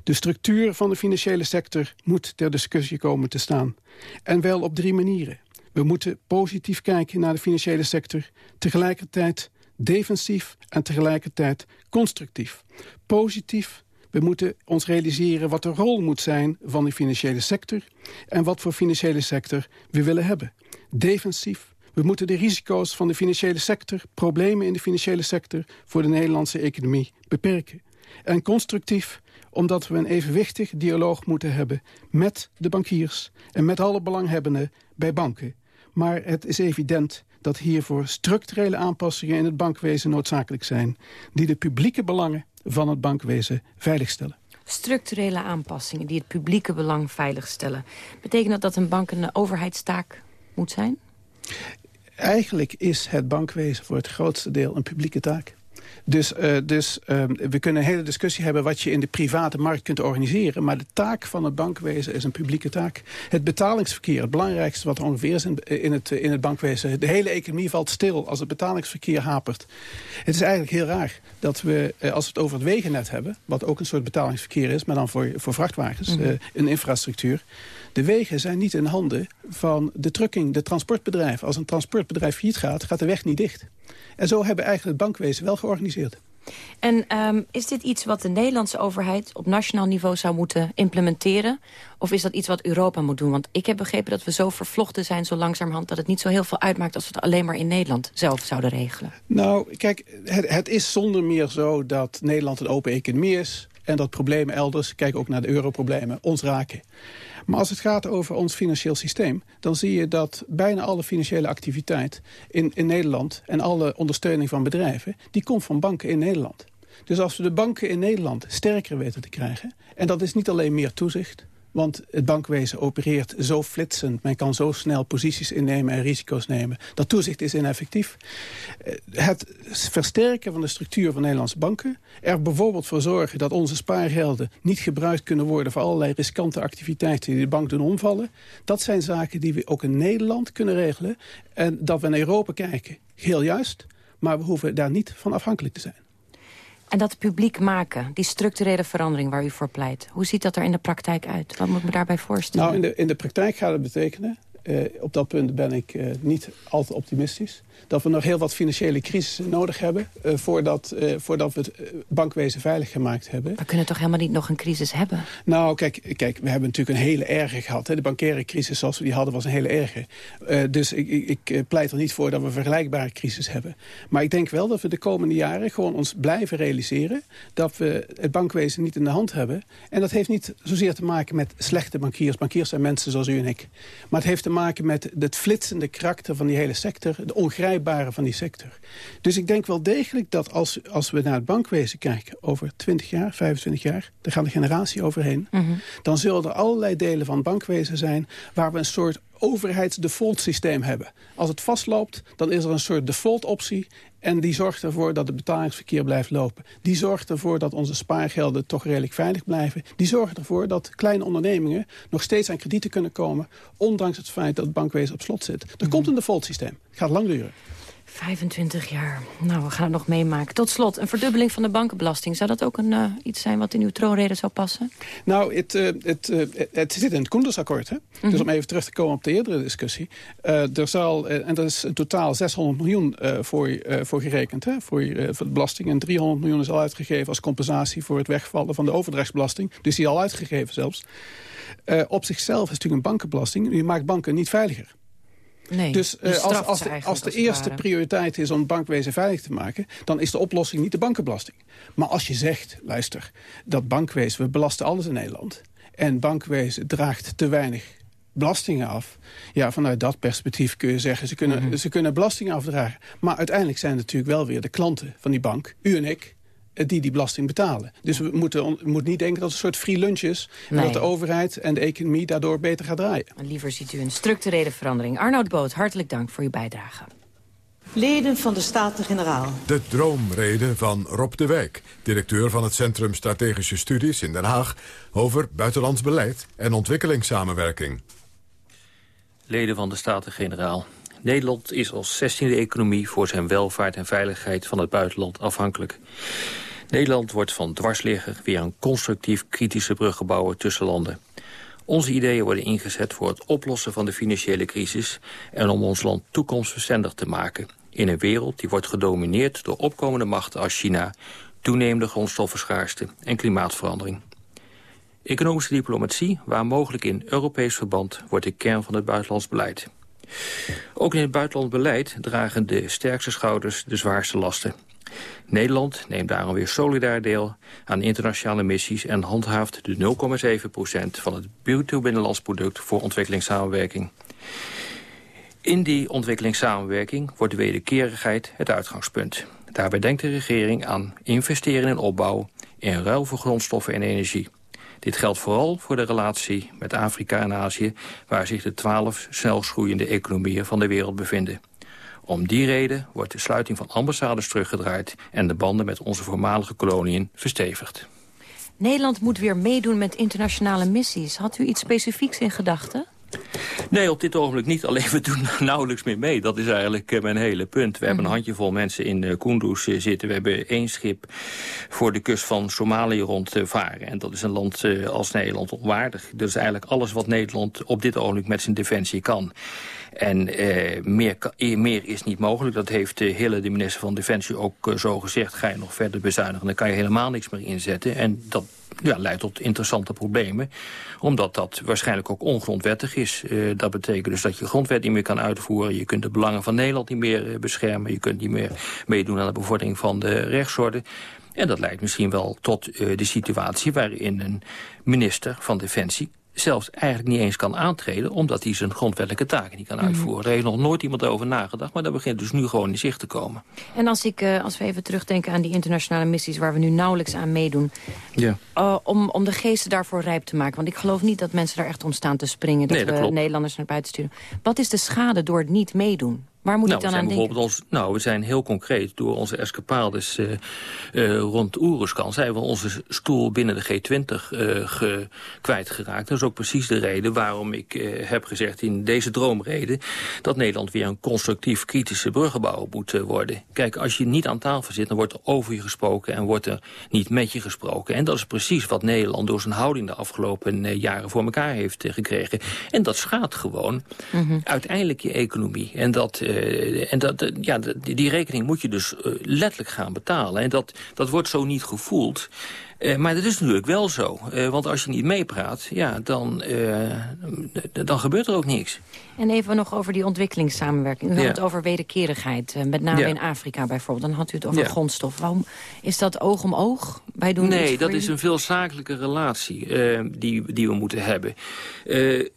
De structuur van de financiële sector moet ter discussie komen te staan. En wel op drie manieren. We moeten positief kijken naar de financiële sector. Tegelijkertijd defensief en tegelijkertijd constructief. Positief, we moeten ons realiseren wat de rol moet zijn van de financiële sector... en wat voor financiële sector we willen hebben. Defensief, we moeten de risico's van de financiële sector... problemen in de financiële sector voor de Nederlandse economie beperken. En constructief, omdat we een evenwichtig dialoog moeten hebben... met de bankiers en met alle belanghebbenden bij banken. Maar het is evident dat hiervoor structurele aanpassingen in het bankwezen noodzakelijk zijn... die de publieke belangen van het bankwezen veiligstellen. Structurele aanpassingen die het publieke belang veiligstellen. Betekent dat dat een bank een overheidstaak moet zijn? Eigenlijk is het bankwezen voor het grootste deel een publieke taak. Dus, uh, dus uh, we kunnen een hele discussie hebben wat je in de private markt kunt organiseren. Maar de taak van het bankwezen is een publieke taak. Het betalingsverkeer, het belangrijkste wat er ongeveer is in, in, het, in het bankwezen. De hele economie valt stil als het betalingsverkeer hapert. Het is eigenlijk heel raar dat we, uh, als we het over het wegennet hebben... wat ook een soort betalingsverkeer is, maar dan voor, voor vrachtwagens, mm -hmm. een infrastructuur... De wegen zijn niet in handen van de trucking, de transportbedrijf. Als een transportbedrijf failliet gaat, gaat de weg niet dicht. En zo hebben eigenlijk het bankwezen wel georganiseerd. En um, is dit iets wat de Nederlandse overheid op nationaal niveau zou moeten implementeren? Of is dat iets wat Europa moet doen? Want ik heb begrepen dat we zo vervlochten zijn zo langzamerhand... dat het niet zo heel veel uitmaakt als we het alleen maar in Nederland zelf zouden regelen. Nou, kijk, het, het is zonder meer zo dat Nederland een open economie is... en dat problemen elders, kijk ook naar de europroblemen, ons raken. Maar als het gaat over ons financieel systeem... dan zie je dat bijna alle financiële activiteit in, in Nederland... en alle ondersteuning van bedrijven, die komt van banken in Nederland. Dus als we de banken in Nederland sterker weten te krijgen... en dat is niet alleen meer toezicht... Want het bankwezen opereert zo flitsend. Men kan zo snel posities innemen en risico's nemen. Dat toezicht is ineffectief. Eh, het versterken van de structuur van Nederlandse banken... er bijvoorbeeld voor zorgen dat onze spaargelden niet gebruikt kunnen worden... voor allerlei riskante activiteiten die de bank doen omvallen... dat zijn zaken die we ook in Nederland kunnen regelen. En dat we naar Europa kijken, heel juist. Maar we hoeven daar niet van afhankelijk te zijn. En dat publiek maken, die structurele verandering waar u voor pleit... hoe ziet dat er in de praktijk uit? Wat moet me daarbij voorstellen? Nou, in de, in de praktijk gaat het betekenen... Uh, op dat punt ben ik uh, niet altijd optimistisch dat we nog heel wat financiële crisissen nodig hebben... Uh, voordat, voordat we het eh, bankwezen veilig gemaakt hebben. We kunnen toch helemaal niet nog een crisis hebben? Nou, kijk, kijk we hebben natuurlijk een hele erge gehad. Hè. De bankaire crisis zoals we die hadden was een hele erge. Dus ik, ik, ik, pleit er niet voor dat we een vergelijkbare crisis hebben. Maar ik denk wel dat we de komende jaren gewoon ons blijven realiseren... dat we het bankwezen niet in de hand hebben. En dat heeft niet zozeer te maken met slechte bankiers. Bankiers zijn mensen zoals u en ik. Maar het heeft te maken met het flitsende karakter van die hele sector... de ongrijpbare van die sector. Dus ik denk wel degelijk dat als, als we naar het bankwezen kijken... over 20 jaar, 25 jaar, daar gaat de generatie overheen... Mm -hmm. dan zullen er allerlei delen van het bankwezen zijn... waar we een soort overheidsdefault systeem hebben. Als het vastloopt, dan is er een soort default optie... En die zorgt ervoor dat het betalingsverkeer blijft lopen. Die zorgt ervoor dat onze spaargelden toch redelijk veilig blijven. Die zorgt ervoor dat kleine ondernemingen nog steeds aan kredieten kunnen komen... ondanks het feit dat het bankwezen op slot zit. Er komt een default systeem. Het gaat lang duren. 25 jaar. Nou, we gaan het nog meemaken. Tot slot, een verdubbeling van de bankenbelasting. Zou dat ook een, uh, iets zijn wat in uw troonrede zou passen? Nou, het, uh, het, uh, het zit in het Koendersakkoord. Hè? Mm -hmm. Dus om even terug te komen op de eerdere discussie. er zal, en dat is in totaal 600 miljoen voor, voor gerekend. Hè? Voor, voor de belasting. En 300 miljoen is al uitgegeven als compensatie... voor het wegvallen van de overdrachtsbelasting. Dus die al uitgegeven zelfs. op zichzelf is natuurlijk een bankenbelasting. U maakt banken niet veiliger. Nee, dus uh, als, als, de, als de eerste prioriteit is om het bankwezen veilig te maken... dan is de oplossing niet de bankenbelasting. Maar als je zegt, luister, dat bankwezen... we belasten alles in Nederland... en bankwezen draagt te weinig belastingen af. Ja, vanuit dat perspectief kun je zeggen... ze kunnen, mm -hmm. ze kunnen belastingen afdragen. Maar uiteindelijk zijn het natuurlijk wel weer de klanten van die bank... u en ik, die die belasting betalen. Dus we moeten moet niet denken dat het een soort free lunch is... Nee. en dat de overheid en de economie daardoor beter gaat draaien. Liever ziet u een structurele verandering. Arnoud Boot, hartelijk dank voor uw bijdrage. Leden van de Staten-Generaal. De droomrede van Rob de Wijk, directeur van het Centrum Strategische Studies in Den Haag... over buitenlands beleid en ontwikkelingssamenwerking. Leden van de Staten-Generaal. Nederland is als 16e economie voor zijn welvaart en veiligheid van het buitenland afhankelijk. Nederland wordt van dwarsligger via een constructief kritische brug gebouwen tussen landen. Onze ideeën worden ingezet voor het oplossen van de financiële crisis... en om ons land toekomstbestendig te maken... in een wereld die wordt gedomineerd door opkomende machten als China... toenemende grondstoffenschaarste en klimaatverandering. Economische diplomatie, waar mogelijk in Europees verband... wordt de kern van het buitenlands beleid. Ook in het buitenland beleid dragen de sterkste schouders de zwaarste lasten. Nederland neemt daarom weer solidair deel aan internationale missies... en handhaaft de 0,7% van het bruto binnenlands product voor ontwikkelingssamenwerking. In die ontwikkelingssamenwerking wordt de wederkerigheid het uitgangspunt. Daarbij denkt de regering aan investeren in opbouw... in ruil voor grondstoffen en energie. Dit geldt vooral voor de relatie met Afrika en Azië... waar zich de twaalf snelst groeiende economieën van de wereld bevinden. Om die reden wordt de sluiting van ambassades teruggedraaid... en de banden met onze voormalige koloniën verstevigd. Nederland moet weer meedoen met internationale missies. Had u iets specifieks in gedachten? Nee, op dit ogenblik niet. Alleen we doen nauwelijks meer mee. Dat is eigenlijk uh, mijn hele punt. We hebben een handjevol mensen in uh, Kunduz uh, zitten. We hebben één schip voor de kust van Somalië rondvaren. en dat is een land als Nederland onwaardig. Dat is eigenlijk alles wat Nederland op dit ogenblik met zijn defensie kan. En eh, meer, meer, is niet mogelijk. Dat heeft uh, Hille, de minister van Defensie, ook uh, zo gezegd. Ga je nog verder bezuinigen, dan kan je helemaal niks meer inzetten. En dat ja, leidt tot interessante problemen. Omdat dat waarschijnlijk ook ongrondwettig is. dat betekent dus dat je grondwet niet meer kan uitvoeren. Je kunt de belangen van Nederland niet meer beschermen. Je kunt niet meer meedoen aan de bevordering van de rechtsorde. En dat leidt misschien wel tot de situatie waarin een minister van Defensie zelfs eigenlijk niet eens kan aantreden... omdat hij zijn grondwettelijke taken niet kan mhm. uitvoeren. Daar heeft nog nooit iemand over nagedacht, maar dat begint dus nu gewoon in zicht te komen. En als, ik, uh, als we even terugdenken aan die internationale missies... waar we nu nauwelijks aan meedoen... Ja. Uh, om, om de geesten daarvoor rijp te maken. Want ik geloof niet dat mensen daar echt om staan te springen... dat, nee, dat we Nederlanders naar buiten sturen. Wat is de schade door het niet meedoen? Waar moet nou, ik dan aan denken? Ons, nou, we zijn heel concreet door onze escapades uh, uh, rond Oeruskan... zijn we onze stoel binnen de G20 uh, ge, kwijtgeraakt. Dat is ook precies de reden waarom ik heb gezegd in deze droomreden... dat Nederland weer een constructief kritische bruggenbouwer moet worden. Kijk, als je niet aan tafel zit, dan wordt er over je gesproken... en wordt er niet met je gesproken. En dat is precies wat Nederland door zijn houding de afgelopen jaren voor elkaar heeft gekregen. En dat schaadt gewoon mm -hmm. uiteindelijk je economie. En dat... Uh, en dat, ja, die rekening moet je dus uh, letterlijk gaan betalen. En dat, dat wordt zo niet gevoeld. Uh, maar dat is natuurlijk wel zo. want als je niet meepraat, ja, dan, dan gebeurt er ook niks. En even nog over die ontwikkelingssamenwerking. U had ja. het over wederkerigheid, met name ja. in Afrika bijvoorbeeld. Dan had u het over ja. grondstof. Waarom is dat oog om oog? Wij doen nee, dat is een veel zakelijke relatie die, die we moeten hebben.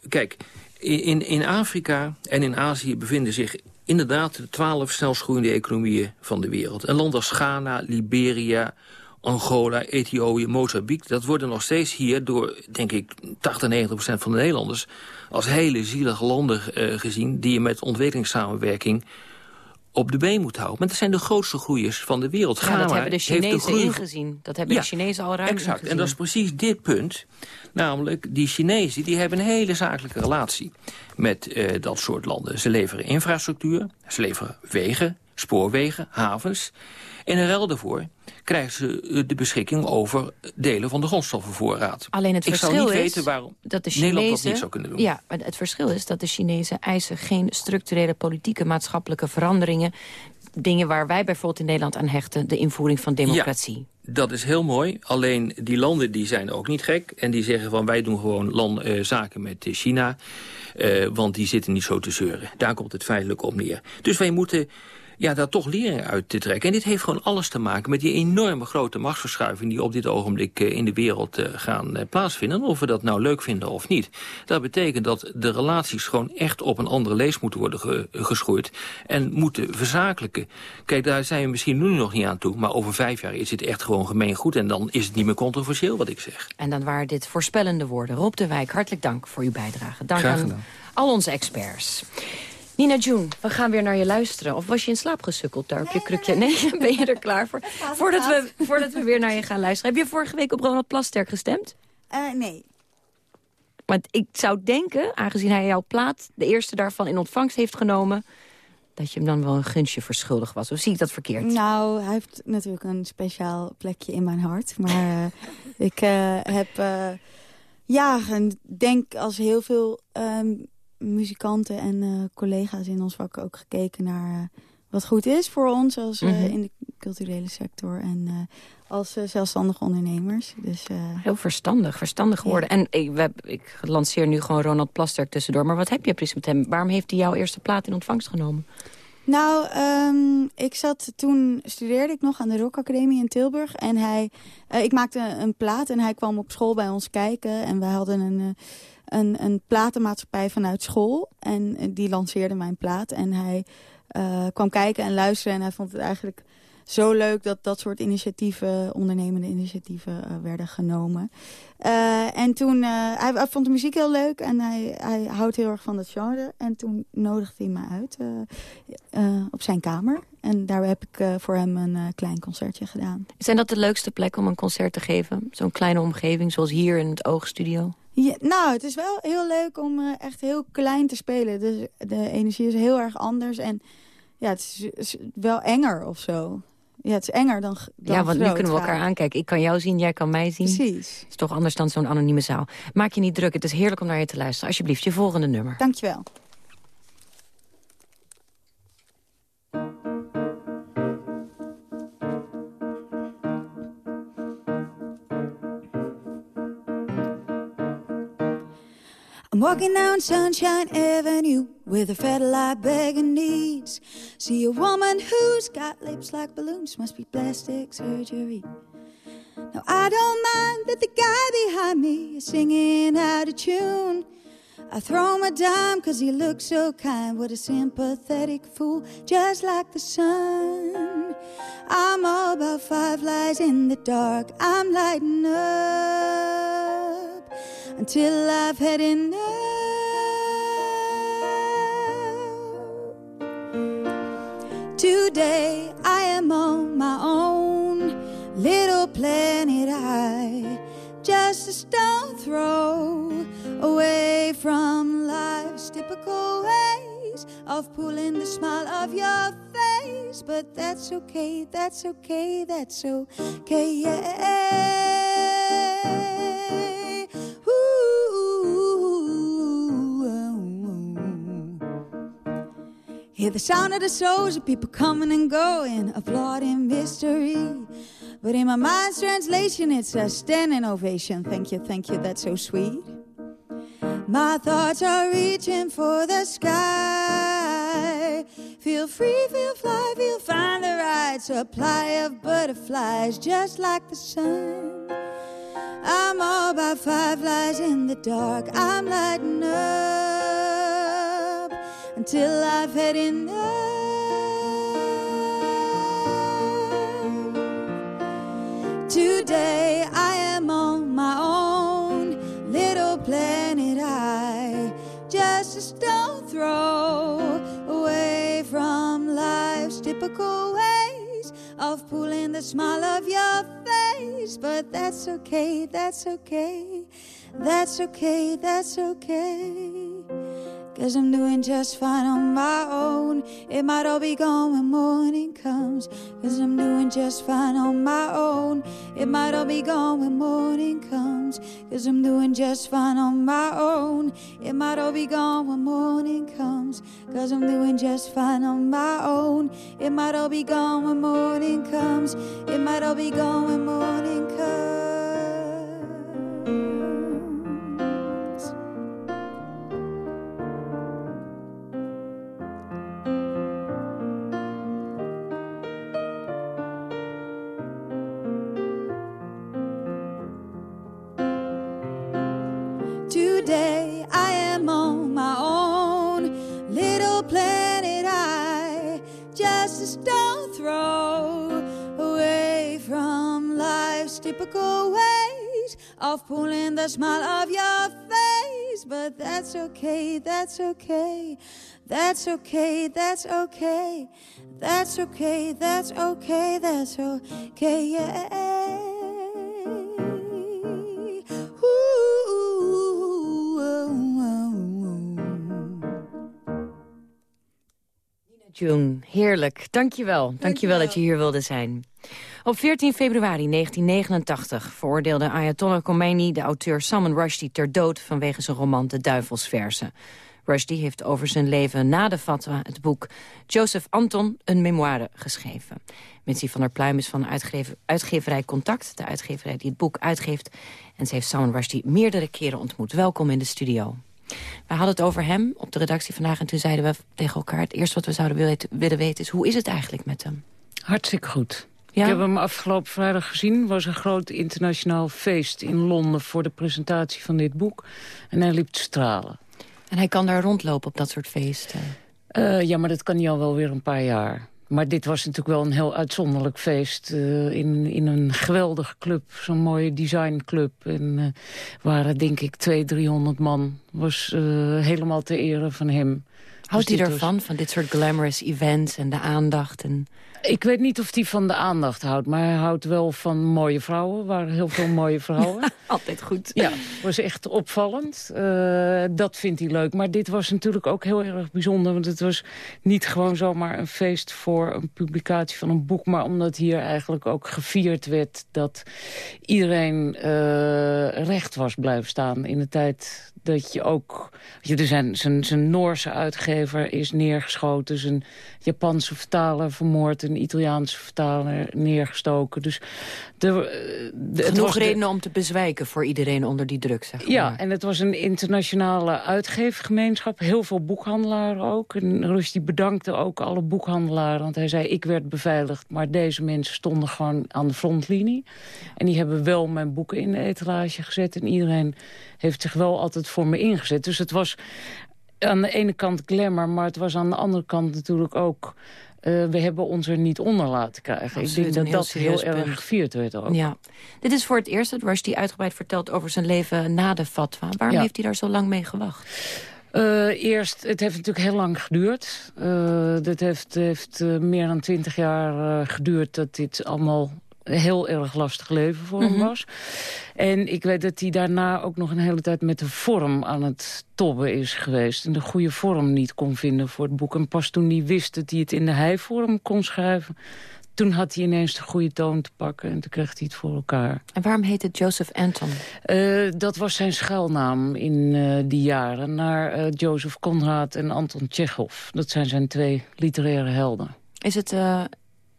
kijk, in, in Afrika en in Azië bevinden zich inderdaad de twaalf snelst groeiende economieën van de wereld. Een land als Ghana, Liberia, Angola, Ethiopië, Mozambique... dat worden nog steeds hier door, denk ik, 80, 90 procent van de Nederlanders... als hele zielige landen uh, gezien die je met ontwikkelingssamenwerking op de been moet houden. Maar dat zijn de grootste groeiers van de wereld. Ja, dat hebben de Chinezen ingezien. Dat hebben ja, de Chinezen al ruim exact. ingezien. En dat is precies dit punt. Namelijk, die Chinezen die hebben een hele zakelijke relatie met uh, dat soort landen. Ze leveren infrastructuur, ze leveren wegen, spoorwegen, havens. En in ruil daarvoor krijgen ze de beschikking over delen van de grondstoffenvoorraad. Alleen het Ik verschil zou niet is weten waarom dat de Nederland Chinezen, dat niet zou kunnen doen. Ja, maar het verschil is dat de Chinezen eisen geen structurele politieke maatschappelijke veranderingen. Dingen waar wij bijvoorbeeld in Nederland aan hechten, de invoering van democratie. Ja, dat is heel mooi. Alleen die landen die zijn ook niet gek. En die zeggen van wij doen gewoon land, uh, zaken met China. Uh, want die zitten niet zo te zeuren. Daar komt het feitelijk op neer. Dus wij moeten ja, daar toch lering uit te trekken. En dit heeft gewoon alles te maken met die enorme grote machtsverschuiving... die op dit ogenblik uh, in de wereld uh, gaan uh, plaatsvinden. Of we dat nou leuk vinden of niet. Dat betekent dat de relaties gewoon echt op een andere lees moeten worden ge geschoeid. En moeten verzakelijken. Kijk, daar zijn we misschien nu nog niet aan toe. Maar over vijf jaar is het echt gewoon gemeengoed. En dan is het niet meer controversieel wat ik zeg. En dan waren dit voorspellende woorden. Rob de Wijk, hartelijk dank voor uw bijdrage. Dank Graag aan gedaan. al onze experts. Nina June, we gaan weer naar je luisteren. Of was je in slaap gesukkeld daar op je krukje? Nee, ben je er klaar voor? Voordat we, voordat we weer naar je gaan luisteren. Heb je vorige week op Ronald Plasterk gestemd? Uh, nee. Want ik zou denken, aangezien hij jouw plaat... de eerste daarvan in ontvangst heeft genomen... dat je hem dan wel een gunstje verschuldigd was. Of zie ik dat verkeerd? Nou, hij heeft natuurlijk een speciaal plekje in mijn hart. Maar uh, ik uh, heb... ja, en denk als heel veel... Um, muzikanten en uh, collega's in ons vak ook gekeken naar uh, wat goed is voor ons als, mm -hmm. in de culturele sector en als zelfstandige ondernemers. Dus, Heel verstandig, verstandig geworden. Ja. En ik, we, ik lanceer nu gewoon Ronald Plasterk tussendoor. Maar wat heb je precies met hem? Waarom heeft hij jouw eerste plaat in ontvangst genomen? Nou, um, ik zat toen studeerde ik nog aan de Rock Academie in Tilburg. En hij, ik maakte een plaat en hij kwam op school bij ons kijken. En we hadden een een, een platenmaatschappij vanuit school. En die lanceerde mijn plaat. En hij kwam kijken en luisteren. En hij vond het eigenlijk zo leuk dat dat soort initiatieven, ondernemende initiatieven, uh, werden genomen. Uh, en toen, uh, hij, hij, vond de muziek heel leuk en hij, hij houdt heel erg van dat genre. En toen nodigde hij me uit op zijn kamer. En daar heb ik voor hem een klein concertje gedaan. Zijn dat de leukste plekken om een concert te geven? Zo'n kleine omgeving zoals hier in het Oogstudio? Ja, nou, het is wel heel leuk om uh, echt heel klein te spelen. Dus de energie is heel erg anders. En ja, het is, is wel enger of zo. Ja, het is enger dan, dan Ja, want nu kunnen we elkaar aankijken. Ik kan jou zien, jij kan mij zien. Precies. Het is toch anders dan zo'n anonieme zaal. Maak je niet druk, het is heerlijk om naar je te luisteren. Alsjeblieft, je volgende nummer. Dankjewel. I'm walking down Sunshine Avenue with a fat lot begging needs. See a woman who's got lips like balloons, must be plastic surgery. Now I don't mind that the guy behind me is singing out of tune. I throw him a dime cause he looks so kind. What a sympathetic fool, just like the sun. I'm all about five lies in the dark. I'm lighting up until I've had enough. Today I am on my own little planet. I just a stone throw away from life's typical ways of pulling the smile of your face. But that's okay, that's okay, that's okay, yeah. Hear the sound of the souls of people coming and going, applauding mystery. But in my mind's translation, it's a standing ovation. Thank you, thank you, that's so sweet. My thoughts are reaching for the sky. Feel free, feel fly, feel find the right supply of butterflies, just like the sun. I'm all about five lies in the dark. I'm lighting up until I've had enough. Today I am on my own little planet. I just a stone throw away from life's typical ways of pulling the smile of your face. But that's okay, that's okay, that's okay, that's okay. Cause I'm doing just fine on my own. It might all be gone when morning comes. Cause I'm doing just fine on my own. It might all be gone when morning comes. Cause I'm doing just fine on my own. It might all be gone when morning comes. Cause I'm doing just fine on my own. It might all be gone when morning comes. It might all be gone when morning comes. Typical ways of pulling the smile of your face. But that's okay, that's okay, that's okay, that's okay, that's okay, that's okay, that's okay, yeah. June, heerlijk. Dankjewel. Dankjewel dat je hier wilde zijn. Op 14 februari 1989 veroordeelde Ayatollah Khomeini... de auteur Salman Rushdie ter dood vanwege zijn roman De Duivelsversen. Rushdie heeft over zijn leven na de fatwa het boek Joseph Anton, een memoire, geschreven. Mitzi van der Pluim is van uitgever, uitgeverij Contact, de uitgeverij die het boek uitgeeft. En ze heeft Salman Rushdie meerdere keren ontmoet. Welkom in de studio. We hadden het over hem op de redactie vandaag en toen zeiden we tegen elkaar... het eerste wat we zouden willen weten is, hoe is het eigenlijk met hem? Hartstikke goed. Ja? Ik heb hem afgelopen vrijdag gezien. Het was een groot internationaal feest in Londen voor de presentatie van dit boek. En hij liep te stralen. En hij kan daar rondlopen op dat soort feesten? Uh, ja, maar dat kan hij al wel weer een paar jaar. Maar dit was natuurlijk wel een heel uitzonderlijk feest. Uh, in, in een geweldige club, zo'n mooie designclub. En uh, waren denk ik 200, 300 man. was helemaal ter ere van hem. Houdt dus hij ervan, van dit soort glamorous events en de aandacht? En... Ik weet niet of hij van de aandacht houdt, maar hij houdt wel van mooie vrouwen. Waren heel veel mooie vrouwen. Altijd goed. Ja, was echt opvallend. Uh, dat vindt hij leuk. Maar dit was natuurlijk ook heel erg bijzonder. Want het was niet gewoon zomaar een feest voor een publicatie van een boek. Maar omdat hier eigenlijk ook gevierd werd dat iedereen uh, recht was blijven staan in de tijd dat je ook... Je, zijn, zijn, zijn Noorse uitgever is neergeschoten. Zijn Japanse vertaler vermoord. Een Italiaanse vertaler neergestoken. Dus de, de, Genoeg redenen om te bezwijken voor iedereen onder die druk, zeg maar. Ja, en het was een internationale uitgeefgemeenschap. Heel veel boekhandelaren ook. En Rusty bedankte ook alle boekhandelaren. Want hij zei, ik werd beveiligd. Maar deze mensen stonden gewoon aan de frontlinie. En die hebben wel mijn boeken in de etalage gezet. En iedereen heeft zich wel altijd voor me ingezet. Dus het was aan de ene kant glamour, maar het was aan de andere kant natuurlijk ook... Uh, we hebben ons er niet onder laten krijgen. Absoluut, ik denk dat dat heel erg gevierd werd ook. Ja. Dit is voor het eerst dat Rushdie uitgebreid vertelt over zijn leven na de fatwa. Waarom Ja. heeft hij daar zo lang mee gewacht? Uh, eerst, het heeft natuurlijk heel lang geduurd. Uh, dit heeft, heeft meer dan twintig jaar geduurd dat dit allemaal heel erg lastig leven voor hem Mhm. was. En ik weet dat hij daarna ook nog een hele tijd met de vorm aan het tobben is geweest. En de goede vorm niet kon vinden voor het boek. En pas toen hij wist dat hij het in de hij-vorm kon schrijven... toen had hij ineens de goede toon te pakken en toen kreeg hij het voor elkaar. En waarom heet het Joseph Anton? Uh, dat was zijn schuilnaam in uh, die jaren. Naar uh, Joseph Conrad en Anton Tchekhov. Dat zijn zijn twee literaire helden. Is het... Uh,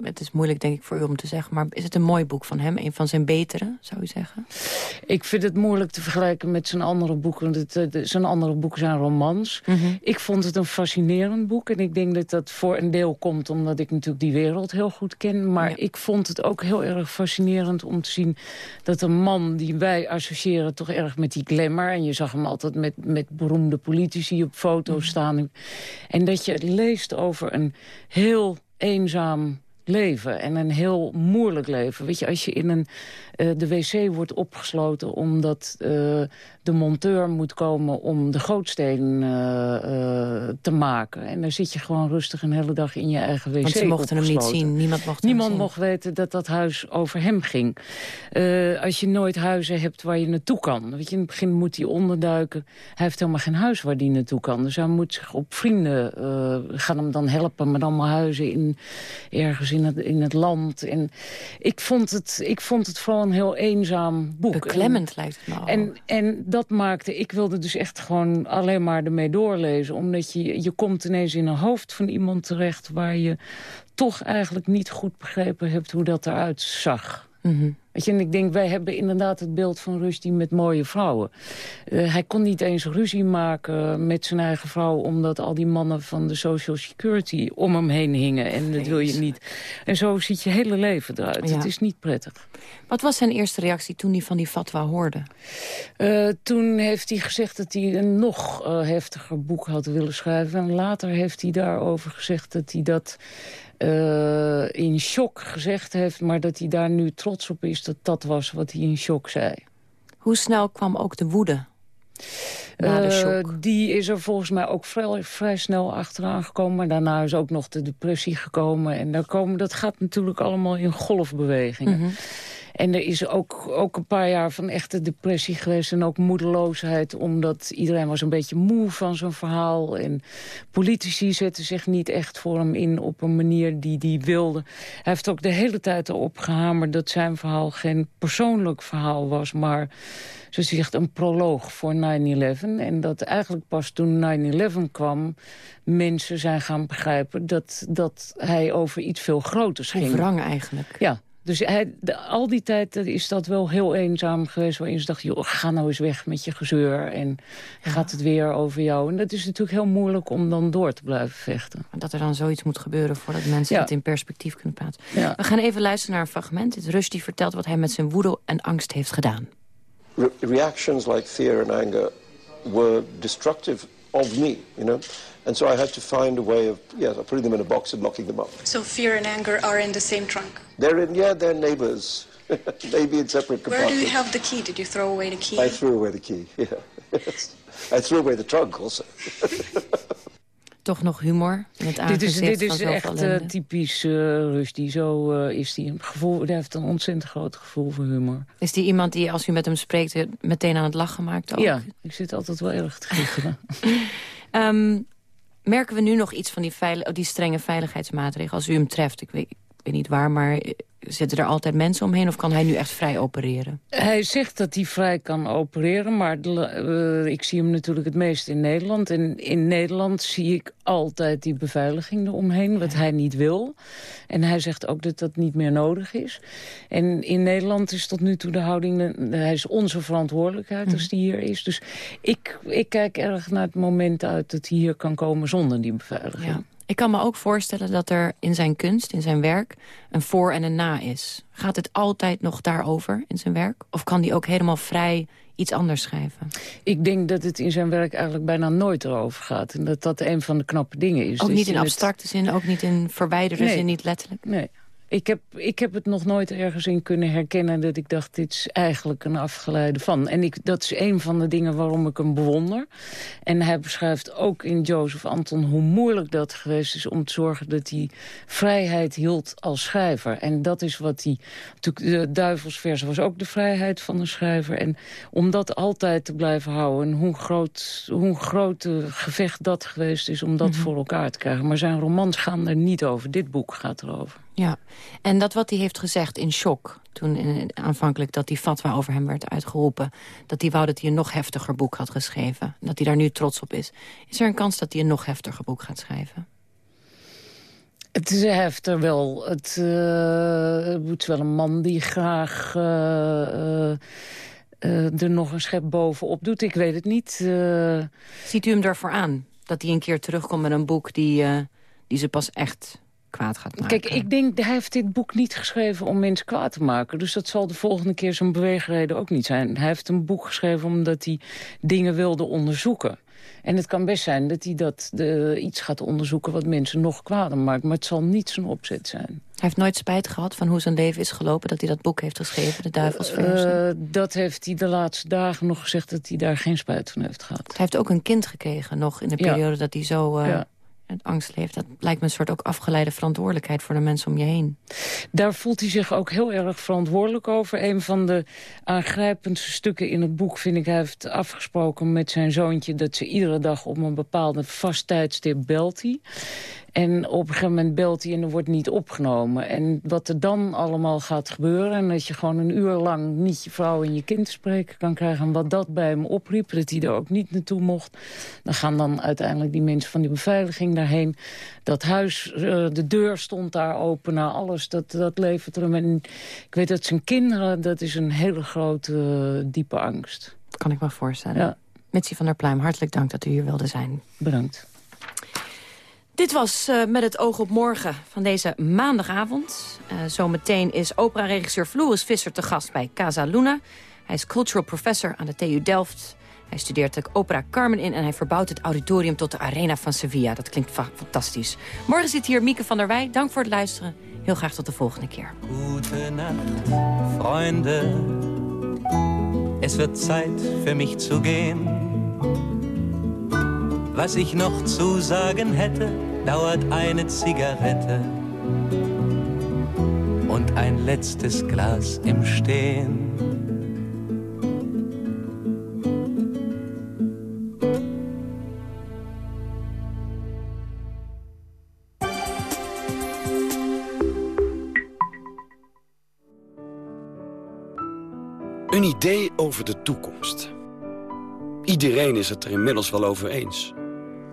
het is moeilijk denk ik voor u om te zeggen... maar is het een mooi boek van hem? Een van zijn betere, zou u zeggen? Ik vind het moeilijk te vergelijken met zijn andere boeken. Het, het, zijn andere boeken zijn romans. Mhm. Mm -hmm. Ik vond het een fascinerend boek. En ik denk dat dat voor een deel komt... omdat ik natuurlijk die wereld heel goed ken. Maar ja. ik vond het ook heel erg fascinerend om te zien... dat een man die wij associëren toch erg met die glamour... en je zag hem altijd met, met beroemde politici op foto's mm -hmm. staan. En dat je het leest over een heel eenzaam leven en een heel moeilijk leven. Weet je, als je in een, uh, de wc wordt opgesloten omdat uh, de monteur moet komen om de gootsteen uh, te maken. En dan zit je gewoon rustig een hele dag in je eigen wc Want ze mochten opgesloten. hem niet zien, niemand mocht Niemand hem mocht weten dat dat huis over hem ging. Als je nooit huizen hebt waar je naartoe kan. Weet je, in het begin moet hij onderduiken. Hij heeft helemaal geen huis waar hij naartoe kan. Dus hij moet zich op vrienden gaan hem dan helpen met allemaal huizen in, ergens in het, in het land. En ik vond het, ik vond het vooral een heel eenzaam boek. Beklemmend en, lijkt het me al. En, en dat maakte, ik wilde dus echt gewoon alleen maar ermee doorlezen. Omdat je, je komt ineens in een hoofd van iemand terecht waar je toch eigenlijk niet goed begrepen hebt hoe dat eruit zag. Mm -hmm. Weet je, en ik denk, wij hebben inderdaad het beeld van Rusty met mooie vrouwen. Uh, hij kon niet eens ruzie maken met zijn eigen vrouw... omdat al die mannen van de Social Security om hem heen hingen. En dat wil je niet. En zo ziet je hele leven eruit. Ja. Het is niet prettig. Wat was zijn eerste reactie toen hij van die fatwa hoorde? Uh, toen heeft hij gezegd dat hij een nog uh, heftiger boek had willen schrijven. En later heeft hij daarover gezegd dat hij dat... Uh, in shock gezegd heeft... maar dat hij daar nu trots op is dat dat was wat hij in shock zei. Hoe snel kwam ook de woede? Na de shock? Uh, die is er volgens mij ook vrij, vrij snel achteraan gekomen. Maar daarna is ook nog de depressie gekomen. En daar komen, dat gaat natuurlijk allemaal in golfbewegingen. Mhm. Mm -hmm. En er is ook, ook een paar jaar van echte depressie geweest en ook moedeloosheid. Omdat iedereen was een beetje moe van zijn verhaal. En politici zetten zich niet echt voor hem in op een manier die hij wilde. Hij heeft ook de hele tijd erop gehamerd dat zijn verhaal geen persoonlijk verhaal was. Maar hij zegt, een proloog voor 9-11. En dat eigenlijk pas toen 9-11 kwam mensen zijn gaan begrijpen dat, dat hij over iets veel groters ging. Hoe wrang eigenlijk. Ja. Dus hij, de, al die tijd is dat wel heel eenzaam geweest... waarin ze dachten, joh, ga nou eens weg met je gezeur... en ja. gaat het weer over jou. En dat is natuurlijk heel moeilijk om dan door te blijven vechten. Dat er dan zoiets moet gebeuren voordat mensen Ja. het in perspectief kunnen plaatsen. Ja. We gaan even luisteren naar een fragment. Het Rush die vertelt wat hij met zijn woede en angst heeft gedaan. Re- reactions like fear and anger were destructive of me, you know. And so I had to find a way of, yes, of putting them in a box and locking them up. So fear and anger are in the same trunk. They're in, yeah, they're neighbors. Maybe in separate compartments. Where do you have the key? Did you throw away the key? I threw away the key, yeah. I threw away the trunk also. Toch nog humor in het Dit is, dit is echt uh, ellende. typisch uh, Rusty. Zo uh, is hij. Gevoel, hij heeft een ontzettend groot gevoel voor humor. Is die iemand die als u met hem spreekt meteen aan het lachen maakt? Ook? Ja, ik zit altijd wel erg te giechelen. um, merken we nu nog iets van die, veil die strenge veiligheidsmaatregelen als u hem treft? Ik weet, weet niet waar, maar zitten er altijd mensen omheen of kan hij nu echt vrij opereren? Hij zegt dat hij vrij kan opereren, maar de, uh, ik zie hem natuurlijk het meest in Nederland. En in Nederland zie ik altijd die beveiliging eromheen, wat hij niet wil. En hij zegt ook dat dat niet meer nodig is. En in Nederland is tot nu toe de houding, hij is onze verantwoordelijkheid als die hier is. Dus ik, ik kijk erg naar het moment uit dat hij hier kan komen zonder die beveiliging. Ja. Ik kan me ook voorstellen dat er in zijn kunst, in zijn werk... een voor en een na is. Gaat het altijd nog daarover in zijn werk? Of kan hij ook helemaal vrij iets anders schrijven? Ik denk dat het in zijn werk eigenlijk bijna nooit erover gaat. En dat dat een van de knappe dingen is. Ook Dus niet in het- abstracte zin, ook niet in verwijderde Nee. zin, niet letterlijk? Nee. Ik heb, ik heb het nog nooit ergens in kunnen herkennen dat ik dacht, dit is eigenlijk een afgeleide van. En ik, dat is een van de dingen waarom ik hem bewonder. En hij beschrijft ook in Joseph Anton hoe moeilijk dat geweest is om te zorgen dat hij vrijheid hield als schrijver. En dat is wat hij, natuurlijk de duivelsverse was ook de vrijheid van een schrijver. En om dat altijd te blijven houden en hoe groot, hoe groot gevecht dat geweest is om dat Mhm. voor elkaar te krijgen. Maar zijn romans gaan er niet over, dit boek gaat erover. Ja, en dat wat hij heeft gezegd in shock... toen in, aanvankelijk dat die fatwa over hem werd uitgeroepen... dat hij wou dat hij een nog heftiger boek had geschreven. Dat hij daar nu trots op is. Is er een kans dat hij een nog heftiger boek gaat schrijven? Het is heftig wel. Het, het is wel een man die graag eh, eh, er nog een schep bovenop doet. Ik weet het niet. Ziet u hem ervoor aan? Dat hij een keer terugkomt met een boek die, die ze pas echt kwaad gaat maken? Kijk, ik denk, hij heeft dit boek niet geschreven om mensen kwaad te maken. Dus dat zal de volgende keer zijn beweegreden ook niet zijn. Hij heeft een boek geschreven omdat hij dingen wilde onderzoeken. En het kan best zijn dat hij dat, de, iets gaat onderzoeken wat mensen nog kwader maakt. Maar het zal niet zijn opzet zijn. Hij heeft nooit spijt gehad van hoe zijn leven is gelopen... dat hij dat boek heeft geschreven, De Duivelsverse. Eh, dat heeft hij de laatste dagen nog gezegd dat hij daar geen spijt van heeft gehad. Hij heeft ook een kind gekregen nog in de Ja. periode dat hij zo eh, Ja. Met angst leeft. Dat lijkt me een soort ook afgeleide verantwoordelijkheid voor de mensen om je heen. Daar voelt hij zich ook heel erg verantwoordelijk over. Een van de aangrijpendste stukken in het boek vind ik... hij heeft afgesproken met zijn zoontje... dat ze iedere dag op een bepaalde vast tijdstip belt hij. En op een gegeven moment belt hij en er wordt niet opgenomen. En wat er dan allemaal gaat gebeuren... en dat je gewoon een uur lang niet je vrouw en je kind te spreken kan krijgen... en wat dat bij hem opriep, dat hij er ook niet naartoe mocht... dan gaan dan uiteindelijk die mensen van die beveiliging daarheen. Dat huis, eh, de deur stond daar open naar alles. Dat, dat levert hem. En ik weet dat zijn kinderen, dat is een hele grote, eh, diepe angst. Kan ik me voorstellen. Ja. Mitsie van der Pluim, hartelijk dank dat u hier wilde zijn. Bedankt. Dit was eh, met het oog op morgen van deze maandagavond. Eh, zometeen is opera-regisseur Floris Visser te gast bij Casa Luna. Hij is cultural professor aan de TU Delft. Hij studeert de opera Carmen in en hij verbouwt het auditorium tot de Arena van Sevilla. Dat klinkt fa- fantastisch. Morgen zit hier Mieke van der Wij. Dank voor het luisteren. Heel graag tot de volgende keer. Gute Nacht, Freunde. Es wird Zeit für mich zu gehen. Was ich noch zu sagen hätte, dauert eine Zigarette und ein letztes Glas im Stehen. Een idee over de toekomst. Iedereen is het er inmiddels wel over eens.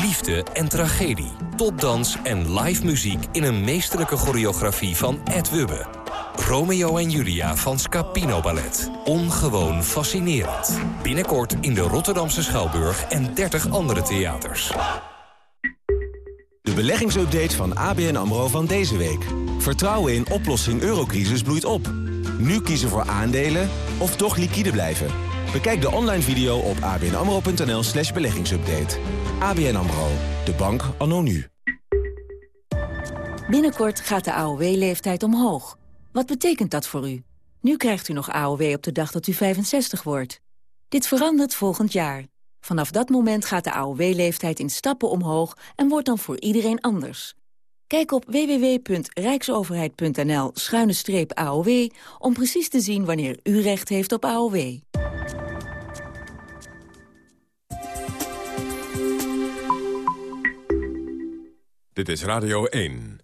Liefde en tragedie, topdans en live muziek in een meesterlijke choreografie van Ed Wubbe. Romeo en Julia van Scapino Ballet. Ongewoon fascinerend. Binnenkort in de Rotterdamse Schouwburg en 30 andere theaters. De beleggingsupdate van ABN AMRO van deze week. Vertrouwen in oplossing eurocrisis bloeit op. Nu kiezen voor aandelen of toch liquide blijven. Bekijk de online video op abnamro.nl slash beleggingsupdate. ABN AMRO, de bank anno nu. Binnenkort gaat de AOW-leeftijd omhoog. Wat betekent dat voor u? Nu krijgt u nog AOW op de dag dat u 65 wordt. Dit verandert volgend jaar. Vanaf dat moment gaat de AOW-leeftijd in stappen omhoog... en wordt dan voor iedereen anders. Kijk op www.rijksoverheid.nl-aow... om precies te zien wanneer u recht heeft op AOW. Dit is Radio 1.